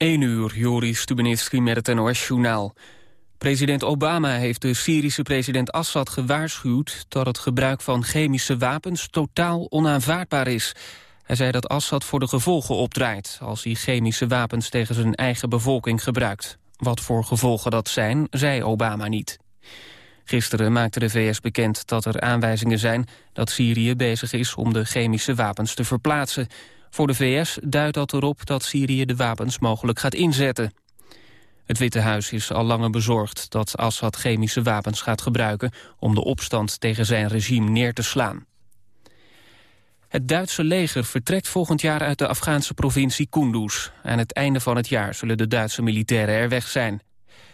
1 uur, Joris Stubenitski met het NOS-journaal. President Obama heeft de Syrische president Assad gewaarschuwd... dat het gebruik van chemische wapens totaal onaanvaardbaar is. Hij zei dat Assad voor de gevolgen opdraait... als hij chemische wapens tegen zijn eigen bevolking gebruikt. Wat voor gevolgen dat zijn, zei Obama niet. Gisteren maakte de VS bekend dat er aanwijzingen zijn... dat Syrië bezig is om de chemische wapens te verplaatsen... Voor de VS duidt dat erop dat Syrië de wapens mogelijk gaat inzetten. Het Witte Huis is al langer bezorgd dat Assad chemische wapens gaat gebruiken... om de opstand tegen zijn regime neer te slaan. Het Duitse leger vertrekt volgend jaar uit de Afghaanse provincie Kunduz. Aan het einde van het jaar zullen de Duitse militairen er weg zijn.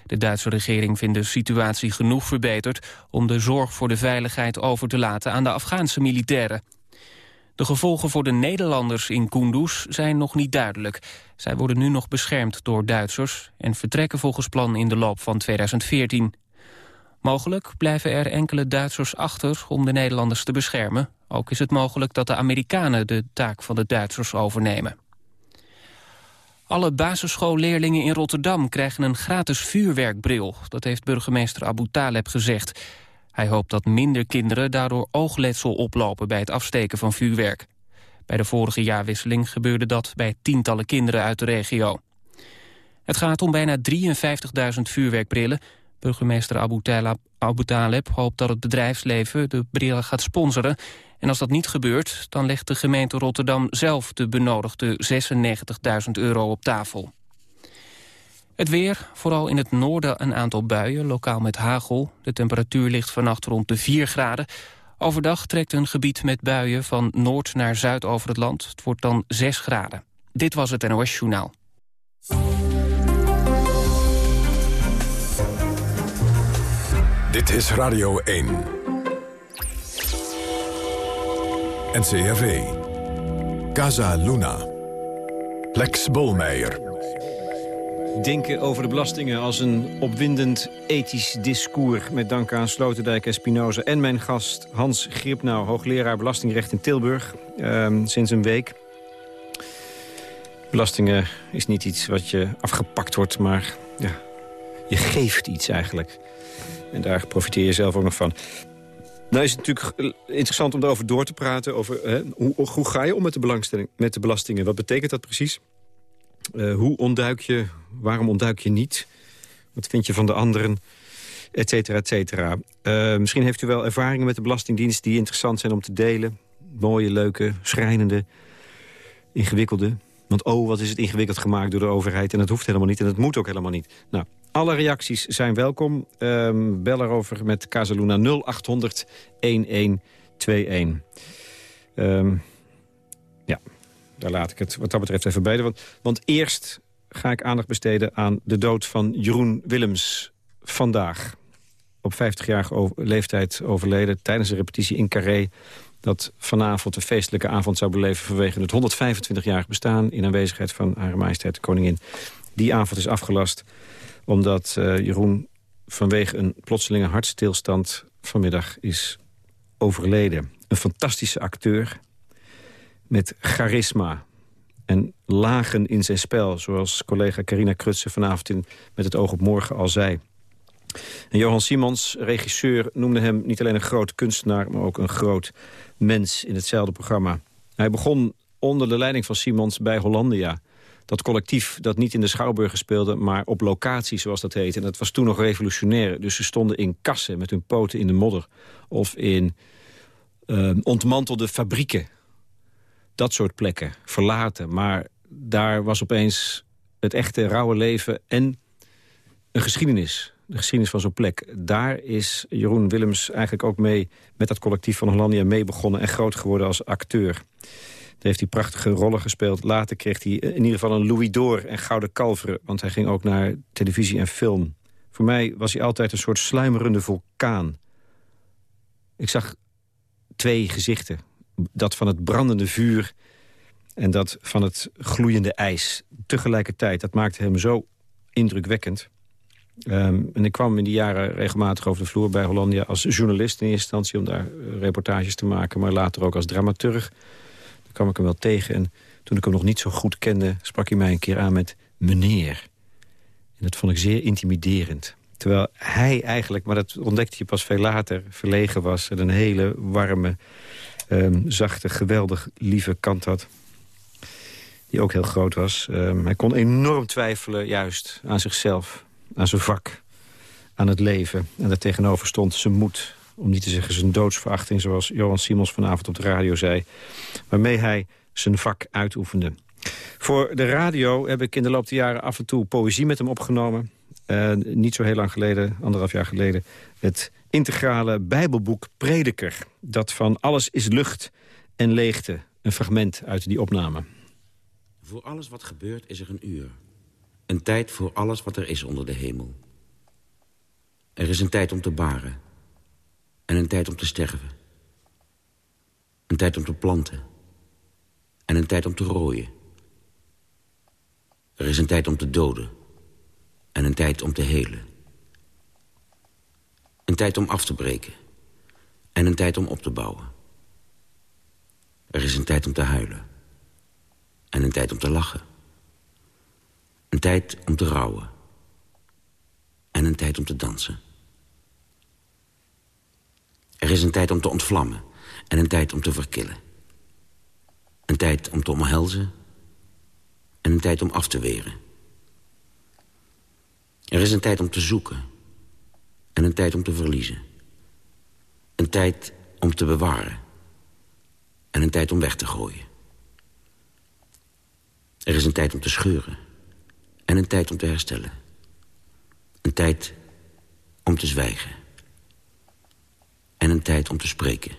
De Duitse regering vindt de situatie genoeg verbeterd... om de zorg voor de veiligheid over te laten aan de Afghaanse militairen. De gevolgen voor de Nederlanders in Kunduz zijn nog niet duidelijk. Zij worden nu nog beschermd door Duitsers... en vertrekken volgens plan in de loop van 2014. Mogelijk blijven er enkele Duitsers achter om de Nederlanders te beschermen. Ook is het mogelijk dat de Amerikanen de taak van de Duitsers overnemen. Alle basisschoolleerlingen in Rotterdam krijgen een gratis vuurwerkbril. Dat heeft burgemeester Abu Taleb gezegd. Hij hoopt dat minder kinderen daardoor oogletsel oplopen bij het afsteken van vuurwerk. Bij de vorige jaarwisseling gebeurde dat bij tientallen kinderen uit de regio. Het gaat om bijna 53.000 vuurwerkbrillen. Burgemeester Abu Talib, Abu Talib hoopt dat het bedrijfsleven de brillen gaat sponsoren. En als dat niet gebeurt, dan legt de gemeente Rotterdam zelf de benodigde 96.000 euro op tafel. Het weer, vooral in het noorden een aantal buien, lokaal met hagel. De temperatuur ligt vannacht rond de 4 graden. Overdag trekt een gebied met buien van noord naar zuid over het land. Het wordt dan 6 graden. Dit was het NOS Journaal. Dit is Radio 1. NCRV. Casa Luna. Lex Bolmeijer denken over de belastingen als een opwindend ethisch discours... met dank aan Sloterdijk Spinoza en mijn gast Hans Gripnau... hoogleraar belastingrecht in Tilburg, ehm, sinds een week. Belastingen is niet iets wat je afgepakt wordt, maar ja, je geeft iets eigenlijk. En daar profiteer je zelf ook nog van. Nou is het natuurlijk interessant om daarover door te praten. Over, hè, hoe, hoe ga je om met de, belangstelling, met de belastingen? Wat betekent dat precies? Uh, hoe ontduik je, waarom ontduik je niet? Wat vind je van de anderen? Et cetera, et cetera. Uh, misschien heeft u wel ervaringen met de Belastingdienst... die interessant zijn om te delen. Mooie, leuke, schrijnende, ingewikkelde. Want oh, wat is het ingewikkeld gemaakt door de overheid. En dat hoeft helemaal niet en dat moet ook helemaal niet. Nou, alle reacties zijn welkom. Um, bel erover met Casaluna 0800 1121. Um, ja, daar laat ik het wat dat betreft even bij. Want, want eerst ga ik aandacht besteden aan de dood van Jeroen Willems vandaag. Op 50-jarige leeftijd overleden tijdens een repetitie in Carré... dat vanavond de feestelijke avond zou beleven vanwege het 125-jarig bestaan... in aanwezigheid van Hare Majesteit de Koningin. Die avond is afgelast omdat uh, Jeroen vanwege een plotselinge hartstilstand vanmiddag is overleden. Een fantastische acteur, met charisma en lagen in zijn spel... zoals collega Carina Krutse vanavond in Met het oog op morgen al zei. En Johan Simons, regisseur, noemde hem niet alleen een groot kunstenaar... maar ook een groot mens in hetzelfde programma. Hij begon onder de leiding van Simons bij Hollandia. Dat collectief dat niet in de Schouwburgen speelde, maar op locatie, zoals dat heette. En dat was toen nog revolutionair. Dus ze stonden in kassen met hun poten in de modder. Of in uh, ontmantelde fabrieken dat soort plekken verlaten. Maar daar was opeens het echte rauwe leven en een geschiedenis. De geschiedenis van zo'n plek. Daar is Jeroen Willems eigenlijk ook mee met dat collectief van Hollandia mee begonnen... en groot geworden als acteur. Daar heeft hij prachtige rollen gespeeld. Later kreeg hij in ieder geval een Louis d'Or en Gouden Kalveren... want hij ging ook naar televisie en film. Voor mij was hij altijd een soort sluimerende vulkaan. Ik zag twee gezichten dat van het brandende vuur en dat van het gloeiende ijs. Tegelijkertijd, dat maakte hem zo indrukwekkend. Ehm, en ik kwam in die jaren regelmatig over de vloer bij Hollandia... als journalist in eerste instantie om daar eh, reportages te maken... maar later ook als dramaturg. Daar kwam ik hem wel tegen. En toen ik hem nog niet zo goed kende, sprak hij mij een keer aan met meneer. En dat vond ik zeer intimiderend. Terwijl hij eigenlijk, maar dat ontdekte je pas veel later... verlegen was en een hele warme, um, zachte, geweldig lieve kant had. Die ook heel groot was. Um, hij kon enorm twijfelen juist aan zichzelf, aan zijn vak, aan het leven. En daartegenover stond zijn moed, om niet te zeggen zijn doodsverachting... zoals Johan Simons vanavond op de radio zei... waarmee hij zijn vak uitoefende. Voor de radio heb ik in de loop der jaren af en toe poëzie met hem opgenomen. Uh, niet zo heel lang geleden, anderhalf jaar geleden... het integrale bijbelboek Prediker. Dat van alles is lucht en leegte. Een fragment uit die opname. Voor alles wat gebeurt is er een uur. Een tijd voor alles wat er is onder de hemel. Er is een tijd om te baren. En een tijd om te sterven. Een tijd om te planten. En een tijd om te rooien. Er is een tijd om te doden. En een tijd om te helen. Een tijd om af te breken. En een tijd om op te bouwen. Er is een tijd om te huilen. En een tijd om te lachen. Een tijd om te rouwen. En een tijd om te dansen. Er is een tijd om te ontvlammen. En een tijd om te verkillen. Een tijd om te omhelzen. En een tijd om af te weren. Er is een tijd om te zoeken. En een tijd om te verliezen. Een tijd om te bewaren. En een tijd om weg te gooien. Er is een tijd om te scheuren. En een tijd om te herstellen. Een tijd om te zwijgen. En een tijd om te spreken.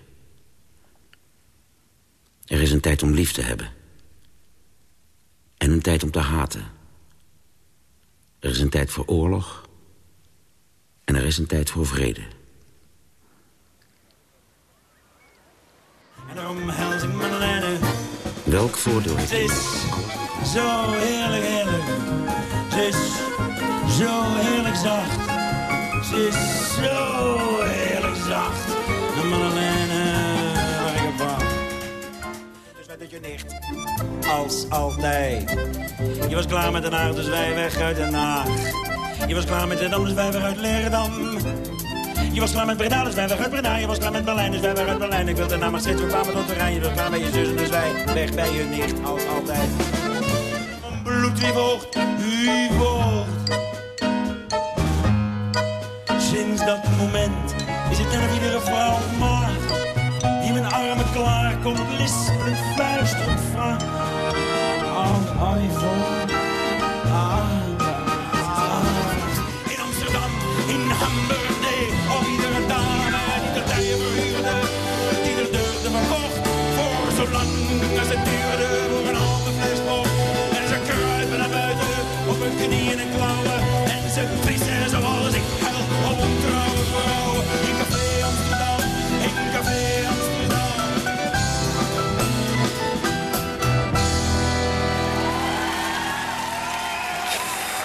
Er is een tijd om lief te hebben. En een tijd om te haten. Er is een tijd voor oorlog. En er is een tijd voor vrede. En. Welk voordeel Het is zo heerlijk, heerlijk. Ze is zo heerlijk zacht. Ze is zo heerlijk zacht. De Madeleine, waar ik op wacht. Dus met je nicht, als altijd. Je was klaar met Den Haag, dus wij weg uit Den Haag. Je was klaar met Dam, dus wij weg uit Leerdam. Je was klaar met Breda, dus wij weg uit Breda. Je was klaar met Berlijn, dus wij weg uit Berlijn. Ik wilde naar Maastricht, we kwamen tot de Rijn. Je was klaar met je zus, dus wij weg bij je nicht, als altijd. Bloed wie vocht, wie vocht. Sinds dat moment is het net iedere vrouw maagd. Die mijn armen klaar komt, lispelend fluisterend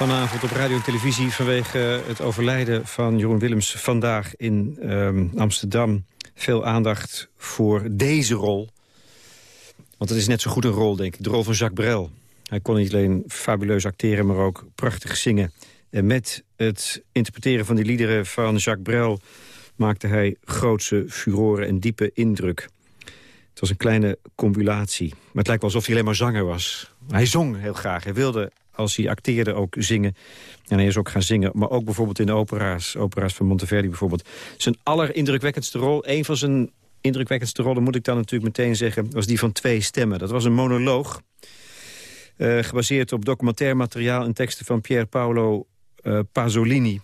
Vanavond op radio en televisie vanwege het overlijden van Jeroen Willems vandaag in ehm, Amsterdam. Veel aandacht voor deze rol. Want het is net zo goed een rol, denk ik. De rol van Jacques Brel. Hij kon niet alleen fabuleus acteren, maar ook prachtig zingen. En met het interpreteren van die liederen van Jacques Brel... maakte hij grootse furoren en diepe indruk. Het was een kleine combulatie. Maar het lijkt wel alsof hij alleen maar zanger was. Hij zong heel graag. Hij wilde, als hij acteerde, ook zingen. En hij is ook gaan zingen. Maar ook bijvoorbeeld in de opera's. Opera's van Monteverdi bijvoorbeeld. Zijn allerindrukwekkendste rol, een van zijn indrukwekkendste rollen... moet ik dan natuurlijk meteen zeggen, was die van twee stemmen. Dat was een monoloog. eh, gebaseerd op documentair materiaal en teksten van Pier Paolo eh, Pasolini.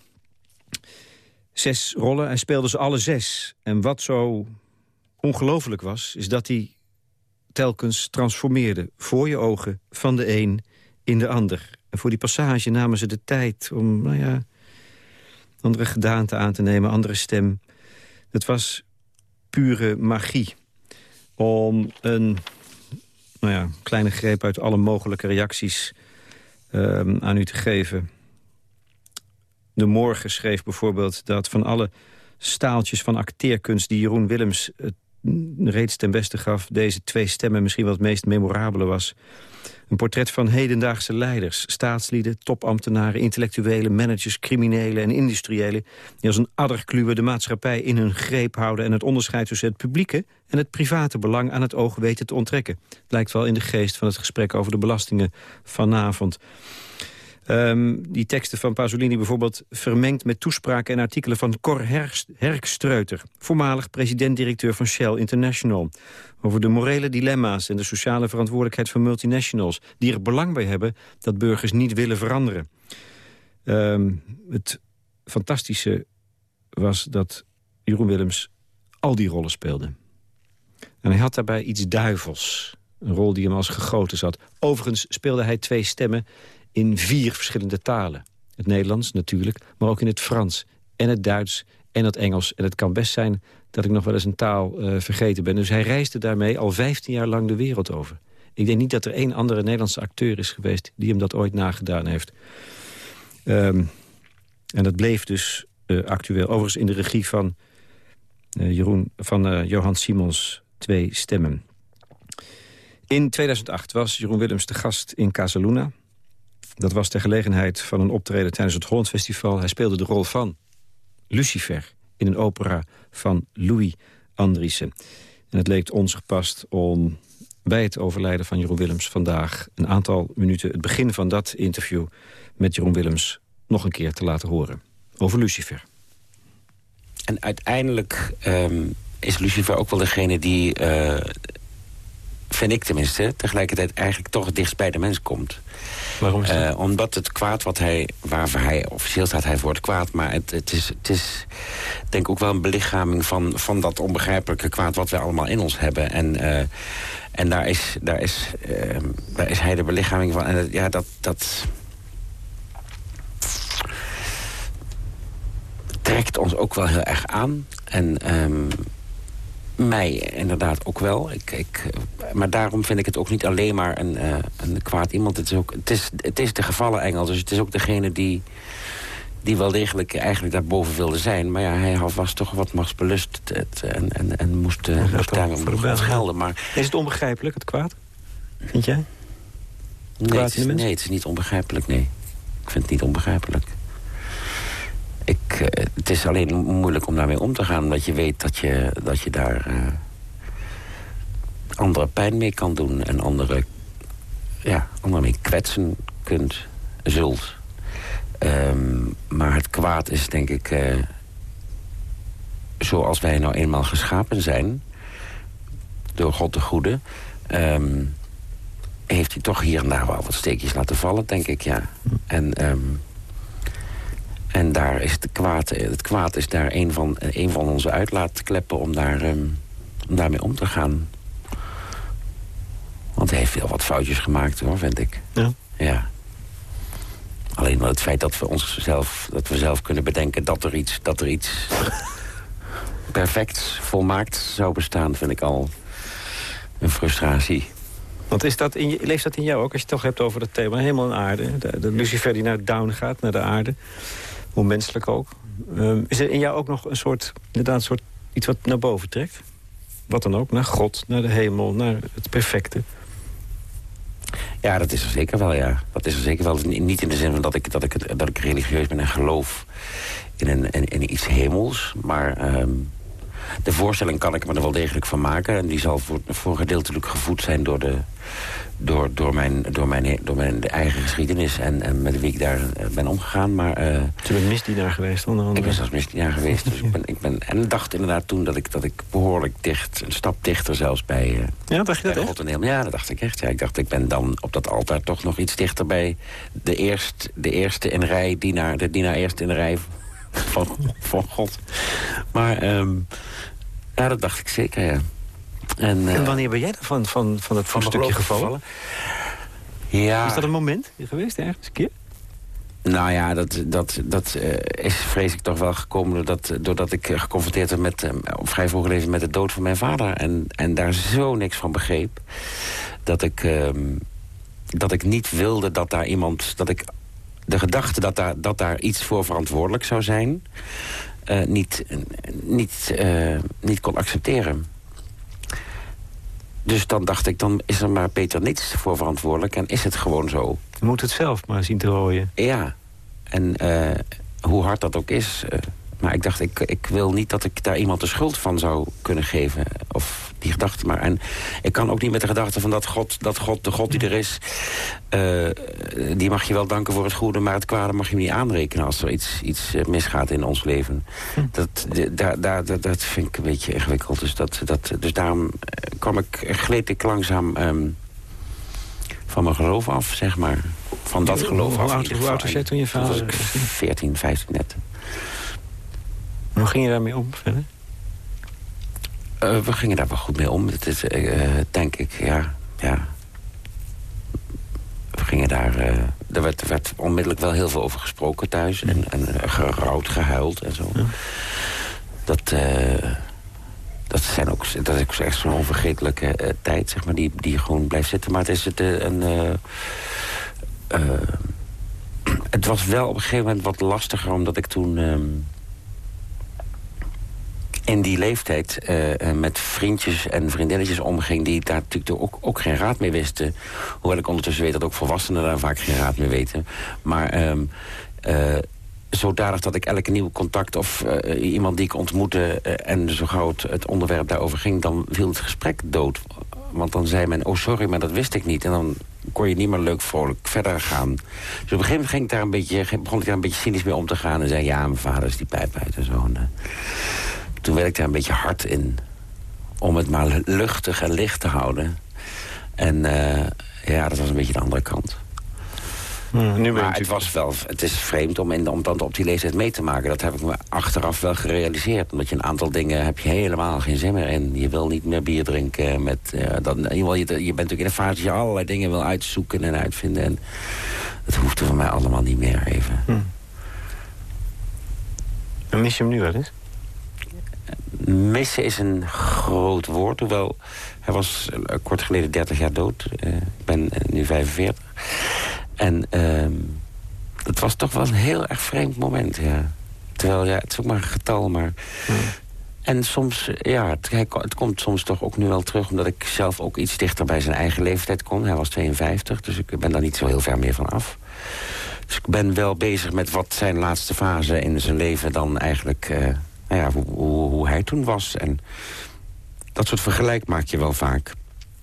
Zes rollen, hij speelde ze alle zes. En wat zo ongelooflijk was, is dat hij telkens transformeerde. Voor je ogen, van de een in de ander. En voor die passage namen ze de tijd om, nou ja... andere gedaante aan te nemen, andere stem. Het was pure magie. Om een nou ja, kleine greep uit alle mogelijke reacties ehm, aan u te geven. De Morgen schreef bijvoorbeeld dat van alle staaltjes van acteerkunst... die Jeroen Willems het reeds ten beste gaf... deze twee stemmen misschien wel het meest memorabele was. Een portret van hedendaagse leiders, staatslieden, topambtenaren... intellectuelen, managers, criminelen en industriëlen... die als een adderkluwe de maatschappij in hun greep houden... en het onderscheid tussen het publieke en het private belang aan het oog weten te onttrekken. Lijkt wel in de geest van het gesprek over de belastingen vanavond. Um, die teksten van Pasolini bijvoorbeeld vermengd met toespraken en artikelen van Cor Herkstreuter, voormalig president-directeur van Shell International, over de morele dilemma's en de sociale verantwoordelijkheid van multinationals, die er belang bij hebben dat burgers niet willen veranderen. Um, het fantastische was dat Jeroen Willems al die rollen speelde. En hij had daarbij iets duivels. Een rol die hem als gegoten zat. Overigens speelde hij twee stemmen in vier verschillende talen. Het Nederlands natuurlijk, maar ook in het Frans en het Duits en het Engels. En het kan best zijn dat ik nog wel eens een taal uh, vergeten ben. Dus hij reisde daarmee al 15 jaar lang de wereld over. Ik denk niet dat er één andere Nederlandse acteur is geweest... die hem dat ooit nagedaan heeft. Um, en dat bleef dus uh, actueel. Overigens in de regie van, uh, Jeroen, van Johan Simons twee stemmen. In 2008 was Jeroen Willems de gast in Casaluna. Dat was ter gelegenheid van een optreden tijdens het Holland Festival. Hij speelde de rol van Lucifer in een opera van Louis Andriessen. En het leek ons gepast om bij het overlijden van Jeroen Willems vandaag... een aantal minuten het begin van dat interview met Jeroen Willems... nog een keer te laten horen. Over Lucifer. En uiteindelijk um, is Lucifer ook wel degene die... Uh, vind ik tenminste, tegelijkertijd eigenlijk toch het dichtst bij de mens komt. Uh, omdat het kwaad wat hij, waarvoor hij, officieel staat hij het kwaad... maar het, het, is, het is denk ook wel een belichaming van, van dat onbegrijpelijke kwaad... wat wij allemaal in ons hebben. En, uh, en daar, is, daar, is, uh, daar is hij de belichaming van. En ja, dat... dat trekt ons ook wel heel erg aan. En um, mij inderdaad ook wel. Ik, ik, maar daarom vind ik het ook niet alleen maar een, uh, een kwaad iemand. Het is, ook, het, is, het is de gevallen engel, dus het is ook degene die, die wel degelijk eigenlijk daarboven wilde zijn. Maar ja, hij was toch wat machtsbelust het, en, en, en moest, uh, moest daarom gelden. Maar, is het onbegrijpelijk, het kwaad? Vind jij? Nee het, is, nee, het is niet onbegrijpelijk, nee. Ik vind het niet onbegrijpelijk uh, het is alleen moeilijk om daarmee om te gaan. Omdat je weet dat je, dat je daar uh, andere pijn mee kan doen. En andere, ja, andere mee kwetsen kunt, zult. Um, maar het kwaad is denk ik... Uh, zoals wij nou eenmaal geschapen zijn... door God de Goede... Um, heeft hij toch hier en daar wel wat steekjes laten vallen, denk ik, ja. En... Um, en daar is het kwaad, het kwaad is daar een van, een van onze uitlaatkleppen om, daar, um, om daarmee om te gaan. Want hij heeft veel wat foutjes gemaakt, hoor, vind ik. Ja. Ja. Alleen het feit dat we, onszelf, dat we zelf kunnen bedenken dat er iets, dat er iets perfect, volmaakt zou bestaan... vind ik al een frustratie. Want is dat in je, leeft dat in jou ook, als je het toch hebt over het thema hemel en aarde? De, de Lucifer die naar down gaat, naar de aarde hoe menselijk ook. Um, is er in jou ook nog een soort, inderdaad, een soort iets wat naar boven trekt? Wat dan ook, naar God, naar de hemel, naar het perfecte. Ja, dat is er zeker wel, ja. Dat is er zeker wel. Niet in de zin van dat ik, dat ik, dat ik religieus ben en geloof in, een, in, iets hemels. Maar um, de voorstelling kan ik me er wel degelijk van maken. En die zal voor, voor gedeeltelijk gevoed zijn door de, door, door, mijn, door, mijn, door mijn eigen geschiedenis en, en met wie ik daar eh, ben omgegaan. Maar, uh, je bent misdienaar geweest onder andere? Ik ben zelfs misdienaar geweest. Dus ik ben, ik ben, en dacht inderdaad toen dat ik, dat ik behoorlijk dicht, een stap dichter zelfs bij, uh, ja, dacht je dat God en Hemel. Ja, dat dacht ik echt. Ja, ik dacht, ik ben dan op dat altaar toch nog iets dichter bij de, eerst, de eerste in rij, dienaar, de dienaar eerst in de rij van, van God. Maar um, ja, dat dacht ik zeker, ja. En, en, wanneer ben jij van, van, van het van stukje gevallen? Ja. Is dat een moment geweest ergens een keer? Nou ja, dat, dat, dat uh, is vrees ik toch wel gekomen doordat, doordat ik geconfronteerd werd met, uh, vrij vroeg leven met de dood van mijn vader. En, en daar zo niks van begreep. Dat ik, uh, dat ik niet wilde dat daar iemand... Dat ik de gedachte dat daar, dat daar iets voor verantwoordelijk zou zijn... niet, niet, niet kon accepteren. dus dan dacht ik, dan is er maar Peter niets voor verantwoordelijk... en is het gewoon zo. Je moet het zelf maar zien te rooien. Ja, en uh, hoe hard dat ook is... Maar ik dacht, ik, ik wil niet dat ik daar iemand de schuld van zou kunnen geven. Of die gedachte maar. En ik kan ook niet met de gedachte van dat God, dat God de God die er is... Uh, die mag je wel danken voor het goede, maar het kwade mag je niet aanrekenen... als er iets, iets misgaat in ons leven. Hm. Dat, daar, daar, dat, dat vind ik een beetje ingewikkeld. Dus, dat, dat, dus daarom kwam ik, gleed ik langzaam... Um, van mijn geloof af, zeg maar. Van dat geloof hoe, af. Hoe, hoe oud was jij toen je vader... 14, 15 net. Hoe ging je daarmee om verder? Uh, we gingen daar wel goed mee om. Het is, uh, denk ik, ja, ja. We gingen daar... Uh, er werd, werd, onmiddellijk wel heel veel over gesproken thuis. En, en gerouwd, gehuild en zo. Ja. Dat, dat, zijn ook, dat is ook echt zo'n onvergetelijke tijd, zeg maar, die, die gewoon blijft zitten. Maar het is het, een... het was wel op een gegeven moment wat lastiger, omdat ik toen... In die leeftijd uh, met vriendjes en vriendinnetjes omging... die daar natuurlijk ook, ook geen raad meer wisten. Hoewel ik ondertussen weet dat ook volwassenen daar vaak geen raad meer weten. Maar um, zodanig dat ik elke nieuwe contact of iemand die ik ontmoette... en zo gauw het, onderwerp daarover ging, dan viel het gesprek dood. Want dan zei men, oh sorry, maar dat wist ik niet. En dan kon je niet meer leuk vrolijk verder gaan. Dus op een ging ik daar een beetje, begon ik daar een beetje cynisch mee om te gaan... en zei, ja, mijn vader is die pijp uit en zo. En, toen werd ik daar een beetje hard in. Om het maar luchtig en licht te houden. En uh, ja, dat was een beetje de andere kant. Hmm, nu maar het, was wel, het is vreemd om, in, om dan op die leeftijd mee te maken. Dat heb ik me achteraf wel gerealiseerd. Omdat je een aantal dingen heb je helemaal geen zin meer in. Je wil niet meer bier drinken. Met, uh, dan, je, je, bent natuurlijk in een fase dat je allerlei dingen wil uitzoeken en uitvinden. En dat hoefde voor mij allemaal niet meer even. Hmm. En mis je hem nu wel eens? Missen is een groot woord. Hoewel, hij was uh, kort geleden 30 jaar dood. Uh, ik ben uh, nu 45. En ehm, het was toch wel een heel erg vreemd moment, ja. Terwijl, ja, het is ook maar een getal, maar... Ja. En soms, ja, het, het, komt soms toch ook nu wel terug... omdat ik zelf ook iets dichter bij zijn eigen leeftijd kom. Hij was 52, dus ik ben daar niet zo heel ver meer van af. Dus ik ben wel bezig met wat zijn laatste fase in zijn leven dan eigenlijk nou ja, hoe, hoe, hoe, hij toen was. En dat soort vergelijk maak je wel vaak.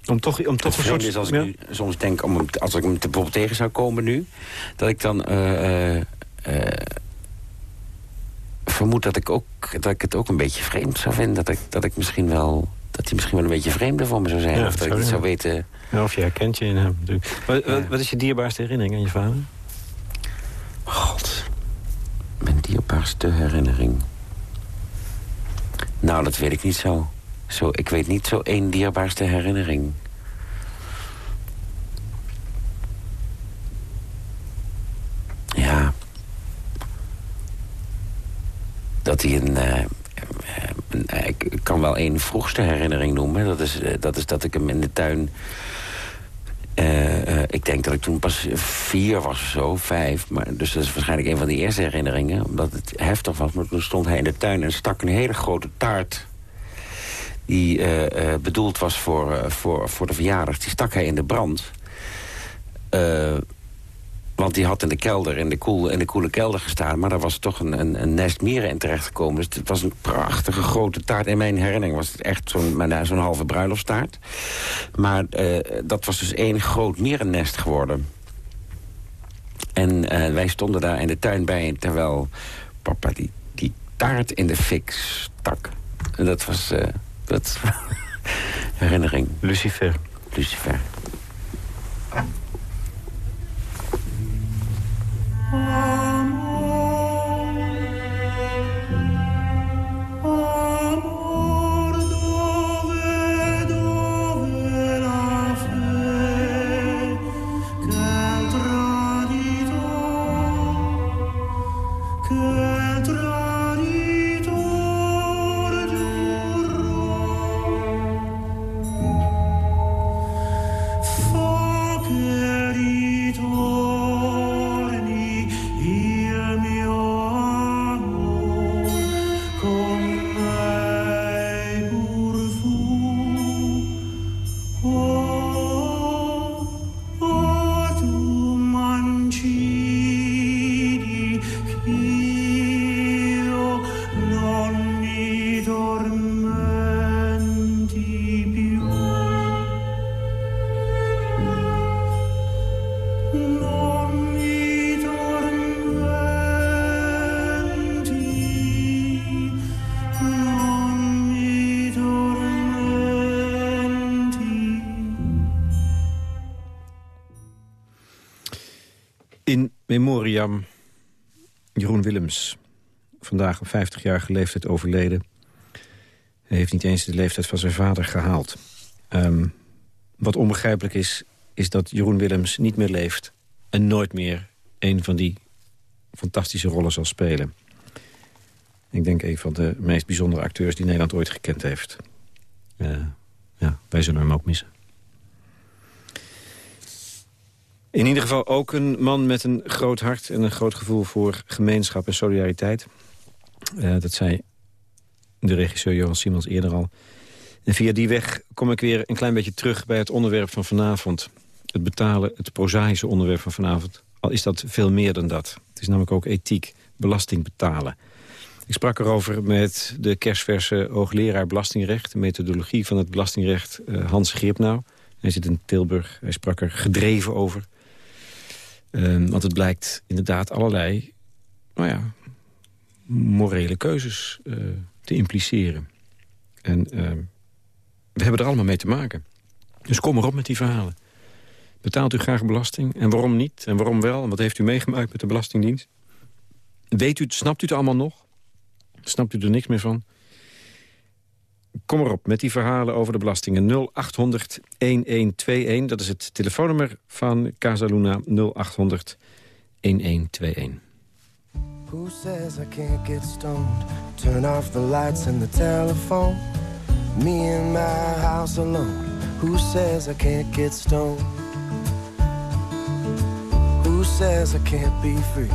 Om toch, om toch een soort... is als ik nu soms denk, om, als ik hem bijvoorbeeld tegen zou komen nu... dat ik dan uh, uh, vermoed dat ik, ook, dat ik het ook een beetje vreemd zou vinden. Dat ik, dat ik misschien wel... Dat hij misschien wel een beetje vreemder voor me zou zijn. Ja, of dat ik niet zou weten... Ja, of je herkent je in hem natuurlijk. Wat, ja. wat is je dierbaarste herinnering aan je vader? God. Mijn dierbaarste herinnering... Nou, dat weet ik niet zo. zo ik weet niet zo één dierbaarste herinnering. Ja. Dat hij een... Uh, ik kan wel één vroegste herinnering noemen. Dat is, dat is dat ik hem in de tuin... Uh, uh, ik denk dat ik toen pas vier was of zo, vijf. Maar, dus dat is waarschijnlijk een van die eerste herinneringen. Omdat het heftig was. Maar toen stond hij in de tuin en stak een hele grote taart... die uh, bedoeld was voor, voor, voor de verjaardag. Die stak hij in de brand. Want die had in de kelder, in de, koel, in de koele kelder gestaan. Maar daar was toch een, een, een nest mieren in terechtgekomen. Dus het was een prachtige grote taart. In mijn herinnering was het echt zo'n zo'n halve bruiloftstaart. Maar uh, dat was dus één groot mierennest geworden. En uh, wij stonden daar in de tuin bij... terwijl papa die, die taart in de fik stak. En dat was... Uh, dat herinnering. Lucifer. Lucifer. Memoriam Jeroen Willems. Vandaag op 50-jarige leeftijd overleden. Hij heeft niet eens de leeftijd van zijn vader gehaald. Um, wat onbegrijpelijk is, is dat Jeroen Willems niet meer leeft... en nooit meer een van die fantastische rollen zal spelen. Ik denk een van de meest bijzondere acteurs die Nederland ooit gekend heeft. Uh, ja, wij zullen hem ook missen. In ieder geval ook een man met een groot hart... en een groot gevoel voor gemeenschap en solidariteit. Uh, dat zei de regisseur Johan Simons eerder al. En via die weg kom ik weer een klein beetje terug bij het onderwerp van vanavond. Het betalen, het prozaïsche onderwerp van vanavond. Al is dat veel meer dan dat. Het is namelijk ook ethiek, belasting betalen. Ik sprak erover met de kerstverse hoogleraar belastingrecht... de methodologie van het belastingrecht uh, Hans Gripnau. Hij zit in Tilburg, hij sprak er gedreven over. Uh, want het blijkt inderdaad allerlei nou ja, morele keuzes uh, te impliceren. En ehm, we hebben er allemaal mee te maken. Dus kom erop met die verhalen. Betaalt u graag belasting? En waarom niet? En waarom wel? En wat heeft u meegemaakt met de Belastingdienst? Weet u, snapt u het allemaal nog? Snapt u er niks meer van? Kom erop met die verhalen over de belastingen. 0800 1121, dat is het telefoonnummer van Casaluna 0800 1121. Who says I can't get stoned? Turn off the lights and the telephone. Me in my house alone. Who says I can't get stoned? Who says I can't be free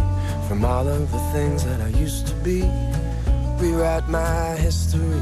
from all of the things that I used to be? Rewrite my history.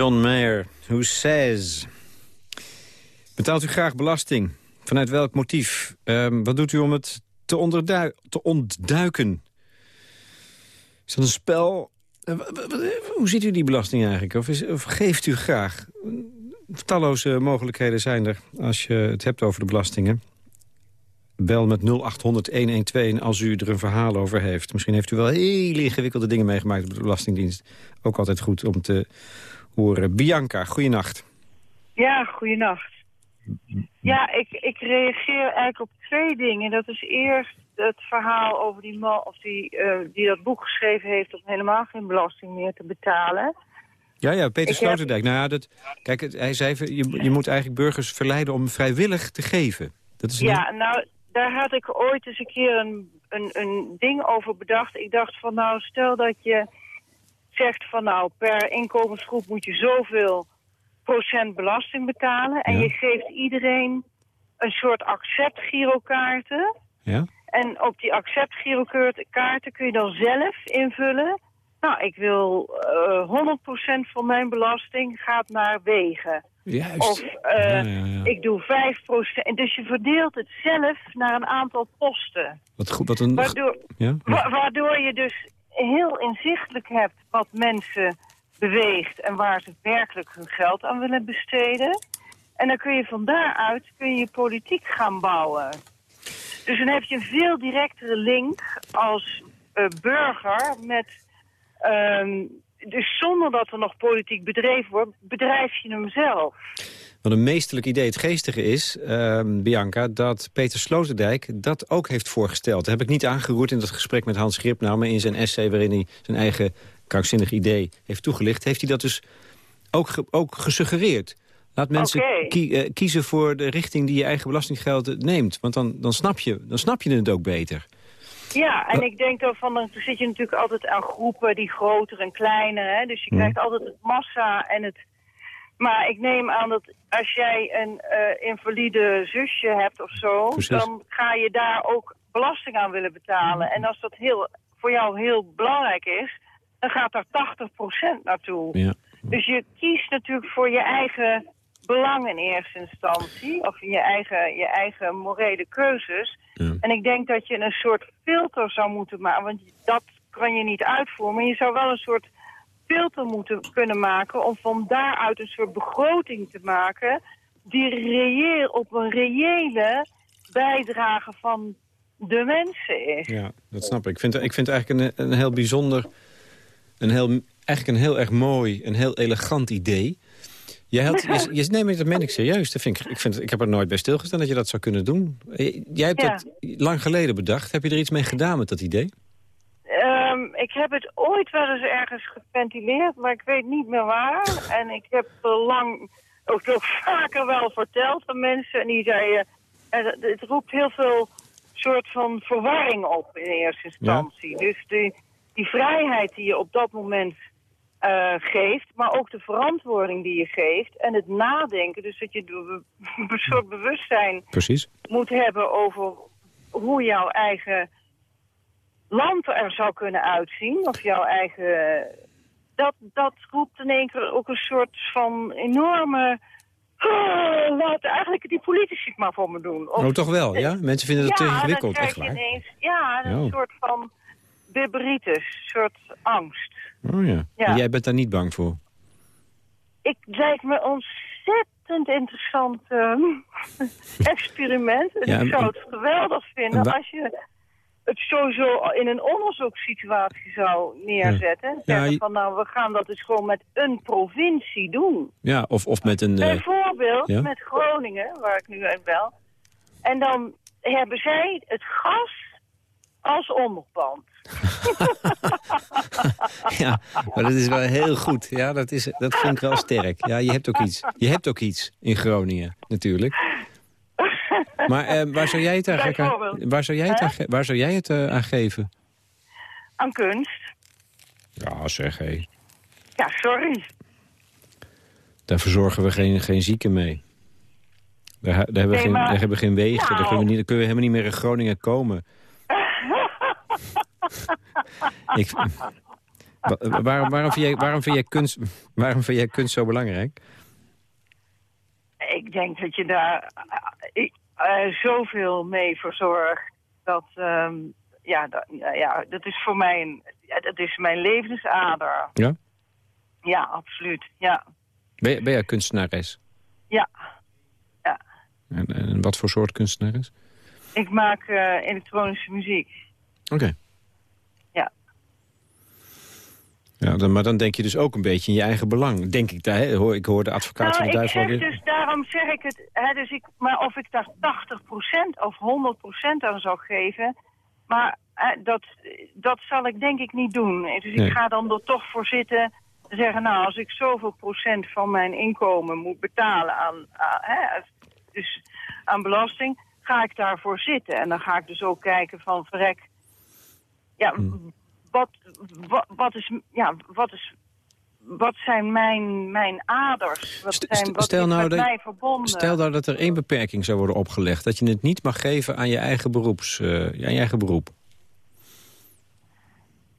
John Mayer, who says... Betaalt u graag belasting? Vanuit welk motief? Um, wat doet u om het te, te ontduiken. Is dat een spel? Eh, hoe ziet u die belasting eigenlijk? Of, is, of geeft u graag? Talloze mogelijkheden zijn er als je het hebt over de belastingen. Bel met 0800-112 als u er een verhaal over heeft. Misschien heeft u wel hele ingewikkelde dingen meegemaakt op de Belastingdienst. Ook altijd goed om te horen. Bianca, goeienacht. Ja, goeienacht. Ja, ik, ik reageer eigenlijk op twee dingen. Dat is eerst het verhaal over die man of die, eh, die dat boek geschreven heeft om helemaal geen belasting meer te betalen. Ja, ja, Peter Ik heb- Sloterdijk. Nou ja, dat, kijk, hij zei, je, je moet eigenlijk burgers verleiden om vrijwillig te geven. Dat is een- Ja, nou, daar had ik ooit eens een keer een, een, een ding over bedacht. Ik dacht van nou, stel dat je zegt van nou, per inkomensgroep moet je zoveel procent belasting betalen. En Ja. je geeft iedereen een soort accept-girokaarten. ja? En op die accept-girokaarten kun je dan zelf invullen. Nou, ik wil eh 100% van mijn belasting gaat naar wegen. Juist. Of eh, Ja, ja, ja. ik doe 5%. Dus je verdeelt het zelf naar een aantal posten. Wat goed, wat een... Waardoor, wa- waardoor je dus heel inzichtelijk hebt wat mensen beweegt... en waar ze werkelijk hun geld aan willen besteden. En dan kun je van daaruit kun je, politiek gaan bouwen. Dus dan heb je een veel directere link als eh, burger met... ehm, dus zonder dat er nog politiek bedreven wordt, bedrijf je hem zelf. Wat een meesterlijk idee. Het geestige is, ehm, Bianca, dat Peter Sloterdijk dat ook heeft voorgesteld. Dat heb ik niet aangeroerd in dat gesprek met Hans Grip. Nou, maar in zijn essay waarin hij zijn eigen krankzinnig idee heeft toegelicht... heeft hij dat dus ook, ge- ook gesuggereerd. Laat mensen kie- eh, kiezen voor de richting die je eigen belastinggeld neemt. Want dan, dan, snap je, dan snap je het ook beter. Ja, en ik denk dan van, dan zit je natuurlijk altijd aan groepen die groter en kleiner. Hè? Dus je Hmm. krijgt altijd het massa en het... Maar ik neem aan dat als jij een eh, invalide zusje hebt of zo... Precies. dan ga je daar ook belasting aan willen betalen. En als dat heel, voor jou heel belangrijk is, dan gaat daar 80% naartoe. Ja. Dus je kiest natuurlijk voor je eigen belang in eerste instantie. Of je eigen, je eigen morele keuzes. Ja. En ik denk dat je een soort filter zou moeten maken. Want dat kan je niet uitvoeren. Maar je zou wel een soort filter moeten kunnen maken... om van daaruit een soort begroting te maken... die reëel, op een reële bijdrage van de mensen is. Ja, dat snap ik. Ik vind, ik vind het eigenlijk een, een heel bijzonder... Een heel, eigenlijk een heel erg mooi, een heel elegant idee. Jij had, je, je, nee, maar dat meen ik serieus. Dat vind ik, ik, vind, ik heb er nooit bij stilgestaan dat je dat zou kunnen doen. Eh, Jij hebt Ja. dat lang geleden bedacht. Heb je er iets mee gedaan met dat idee? Ehm, ik heb het ooit wel eens ergens geventileerd, maar ik weet niet meer waar. En ik heb lang, ook nog vaker wel verteld aan mensen. En die zeiden, en het, roept heel veel soort van verwarring op in eerste instantie. Dus die, die vrijheid die je op dat moment eh, geeft, maar ook de verantwoording die je geeft. En het nadenken, dus dat je een soort bewustzijn Precies. moet hebben over hoe jouw eigen land er zou kunnen uitzien. Of jouw eigen... Dat, dat roept in één keer ook een soort van enorme... Ah, laat eigenlijk die politici het maar voor me doen. Of- Oh, toch wel, ja? Mensen vinden het te ingewikkeld, echt waar. ineens, ja, een Oh. soort van biberitis, een soort angst. Oh ja. Ja. En jij bent daar niet bang voor? Ik lijkt me ontzettend interessant ehm, experiment. En Ja, ik zou het geweldig en vinden als je het sowieso in een onderzoekssituatie zou neerzetten. Ja, Zeggen van nou, we gaan dat dus gewoon met een provincie doen. Ja, of, of met een... eh, Bijvoorbeeld ja? met Groningen, waar ik nu uit bel. En dan hebben zij het gas als onderpand. ja, maar dat is wel heel goed. Ja, dat, is, dat vind ik wel sterk. Ja, je hebt ook iets. Je hebt ook iets in Groningen, natuurlijk. Maar eh, waar zou jij het eigenlijk aan, waar zou jij het aan, waar zou jij het eh, aan geven? Aan kunst. Ja, zeg hé. Ja, sorry. Daar verzorgen we geen, geen zieken mee. Daar, daar, hebben we Nee, geen, maar- daar hebben we geen wegen. Daar, Nou. kunnen we niet, daar kunnen we helemaal niet meer in Groningen komen. Ik, Wa- waarom, waarom, vind jij, waarom, vind jij kunst, waarom vind jij kunst zo belangrijk? Ik denk dat je daar eh, zoveel mee verzorgt. Dat, ehm, ja, dat, ja, dat is voor mij een, ja, dat is mijn levensader. Ja? Ja, absoluut. Ja, Ben, je- ben jij kunstenares? ja. ja. En, en wat voor soort kunstenares? Ik maak eh, elektronische muziek. Oké. Ja. Ja, dan, maar dan denk je dus ook een beetje in je eigen belang. Denk ik daar. hè? Hoor- Ik hoor de advocaat van Nou, de ik duivel... dus, daarom zeg ik het. Hè, dus ik, maar of ik daar 80% of 100% aan zou geven... Maar eh, dat, dat zal ik denk ik niet doen. Dus Nee. ik ga dan er toch voor zitten en zeggen... nou, als ik zoveel procent van mijn inkomen moet betalen aan, aan, hè, dus aan belasting... ga ik daarvoor zitten. En dan ga ik dus ook kijken van verrek... Ja, wat, wat, wat is... Ja, wat is wat zijn mijn, mijn aders? Wat, zijn, wat stel nou met dat- mij verbonden? Stel nou dat er één beperking zou worden opgelegd. Dat je het niet mag geven aan je eigen, beroeps, eh, aan je eigen beroep.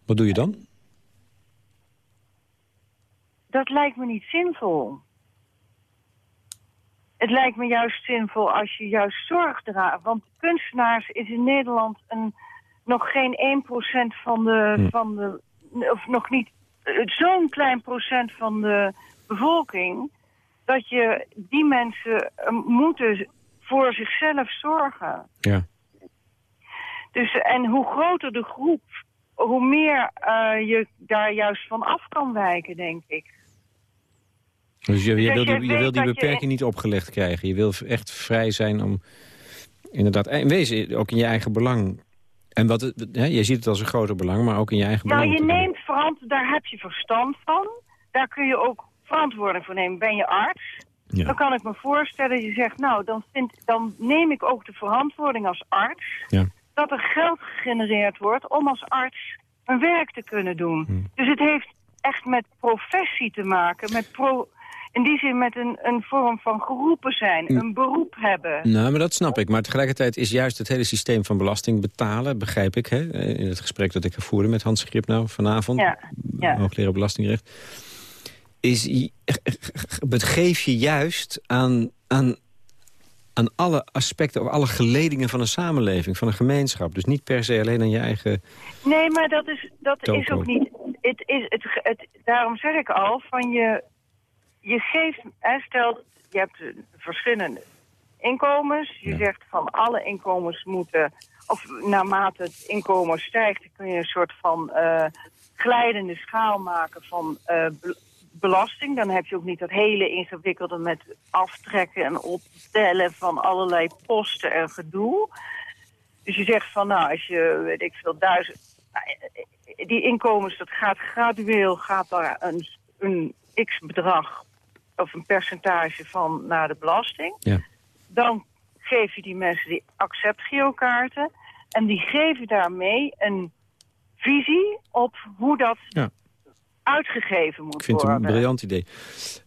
Wat doe je dan? Dat lijkt me niet zinvol. Het lijkt me juist zinvol als je juist zorg draagt. Want kunstenaars is in Nederland een, nog geen 1% van de, Hm. van de... Of nog niet eh, zo'n klein procent van de bevolking... dat je die mensen eh, moeten voor zichzelf zorgen. Ja. Dus, en hoe groter de groep, hoe meer eh, je daar juist van af kan wijken, denk ik. Dus je, je Dus wil je wil die je- beperking niet opgelegd krijgen. Je wil echt vrij zijn om... Inderdaad, en wezen ook in je eigen belang. En wat, hè, je ziet het als een groter belang, maar ook in je eigen Nou, belang. je te doen. neemt verantwoording, daar heb je verstand van. Daar kun je ook verantwoording voor nemen. Ben je arts? Ja. Dan kan ik me voorstellen dat je zegt, nou, dan, vind, dan neem ik ook de verantwoording als arts... Ja. dat er geld gegenereerd wordt om als arts een werk te kunnen doen. Hm. Dus het heeft echt met professie te maken, met pro, in die zin met een, een vorm van geroepen zijn, Hm. een beroep hebben. Nou, maar dat snap ik. Maar tegelijkertijd is juist het hele systeem van belasting betalen... begrijp ik, hè, in het gesprek dat ik voerde met Hans Grip nou vanavond... Ja, ja. hoogleraar belastingrecht... is geef je juist aan, aan, aan alle aspecten... of alle geledingen van een samenleving, van een gemeenschap. Dus niet per se alleen aan je eigen... Nee, maar dat is, dat is ook niet. Het is, het, het, daarom zeg ik al, van je, je geeft, hè, stel, je hebt eh, verschillende inkomens. Je Ja. zegt van alle inkomens moeten, of naarmate het inkomen stijgt, kun je een soort van eh, glijdende schaal maken van eh, be- belasting. Dan heb je ook niet dat hele ingewikkelde met aftrekken en optellen van allerlei posten en gedoe. Dus je zegt van, nou, als je, weet ik veel, duizend... nou, Die inkomens, dat gaat gradueel, gaat daar een, een x-bedrag of een percentage van naar de belasting. Ja. Dan geef je die mensen die accept-geokaarten. En die geven daarmee een visie op hoe dat Ja. uitgegeven moet Ik vind het een worden. briljant idee.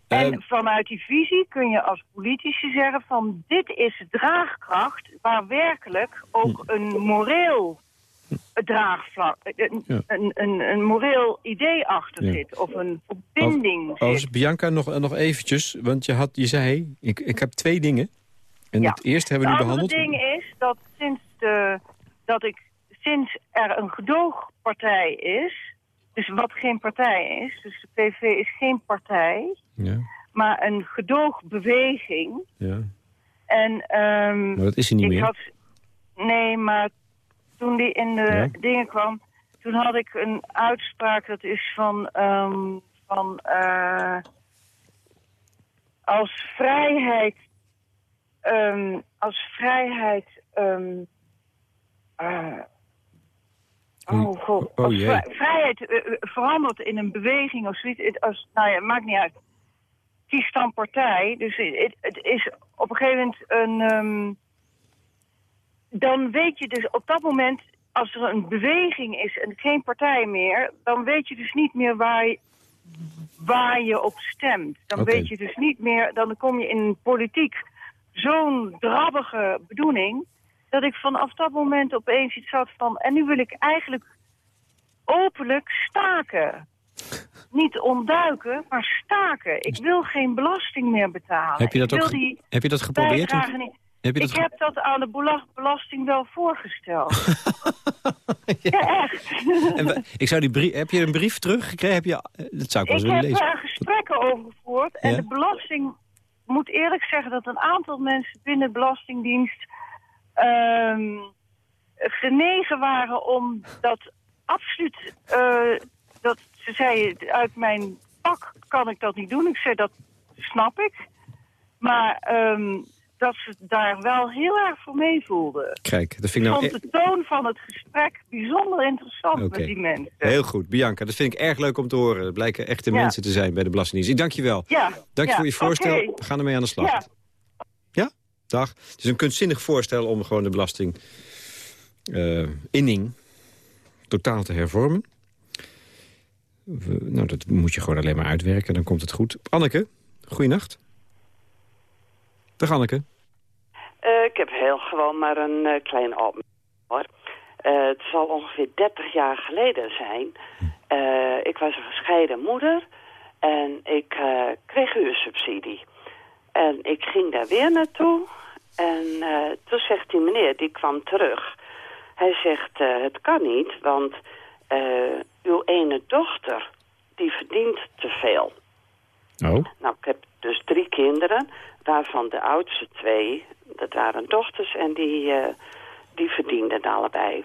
En Eh, vanuit die visie kun je als politici zeggen van dit is draagkracht waar werkelijk ook Hm. een moreel draagvlak, een, Ja. een, een, een moreel idee achter Ja. zit of een verbinding zit. Bianca, nog, nog eventjes. Want je, had, je zei, ik, ik heb twee dingen. En Ja. het eerste hebben we Het nu andere behandeld. ding is dat sinds, de, dat ik, sinds er een gedoogpartij is, dus wat geen partij is, dus de PV is geen partij, Ja, maar een gedoogbeweging. ja. En ehm, Maar dat is hij niet ik meer. had. Nee, maar toen die in de Ja? dingen kwam, toen had ik een uitspraak, dat is van. ehm, van eh, als vrijheid. ehm, als vrijheid. ehm, eh, oh, god. Oh, als vrijheid eh, verandert in een beweging of zoiets. Het- Als, nou ja, maakt niet uit. Kies dan partij. Dus het, het is op een gegeven moment een. Dan weet je dus op dat moment, als er een beweging is en geen partij meer, dan weet je dus niet meer waar je, waar je op stemt. Dan weet je dus niet meer, dan kom je in politiek zo'n drabbige bedoeling, dat ik vanaf dat moment opeens iets had van, en nu wil ik eigenlijk openlijk staken. Niet ontduiken, maar staken. Ik wil geen belasting meer betalen. Heb je dat ook die heb je dat geprobeerd? niet- Heb je dat ik heb dat aan de bela- belasting wel voorgesteld. ja. echt. En ik zou die brief, heb je een brief teruggekregen? Heb je, dat zou ik wel eens ik willen heb lezen. daar gesprekken over gevoerd. En Ja? de belasting, moet eerlijk zeggen dat een aantal mensen binnen de Belastingdienst ehm, genegen waren om dat absoluut, eh, dat ze zeiden, uit mijn pak kan ik dat niet doen. Ik zei, dat snap ik. Maar ehm, dat ze daar wel heel erg voor meevoelden. Kijk, dat vind Ik ik nou... vond de toon van het gesprek bijzonder interessant met die mensen. Heel goed, Bianca. Dat vind ik erg leuk om te horen. Het blijken echte Ja. mensen te zijn bij de Belastingdienst. Ik dank je wel. Ja. Dank je voor je voorstel. We gaan ermee aan de slag. Ja. Ja? Dag. Het is een kunstzinnig voorstel om gewoon de belasting... eh, inning totaal te hervormen. We- nou, dat moet je gewoon alleen maar uitwerken. Dan komt het goed. Anneke, goeienacht. Dag Anneke. Eh, ik heb heel gewoon maar een eh, kleine opmerking. hoor. Eh, het zal ongeveer 30 jaar geleden zijn. Ik was een gescheiden moeder en ik kreeg huursubsidie. En ik ging daar weer naartoe en toen zegt die meneer, die kwam terug. Hij zegt, het kan niet, want uw ene dochter, die verdient te veel. Oh. Nou, ik heb dus drie kinderen, waarvan de oudste twee, dat waren dochters en die, eh, die verdienden allebei.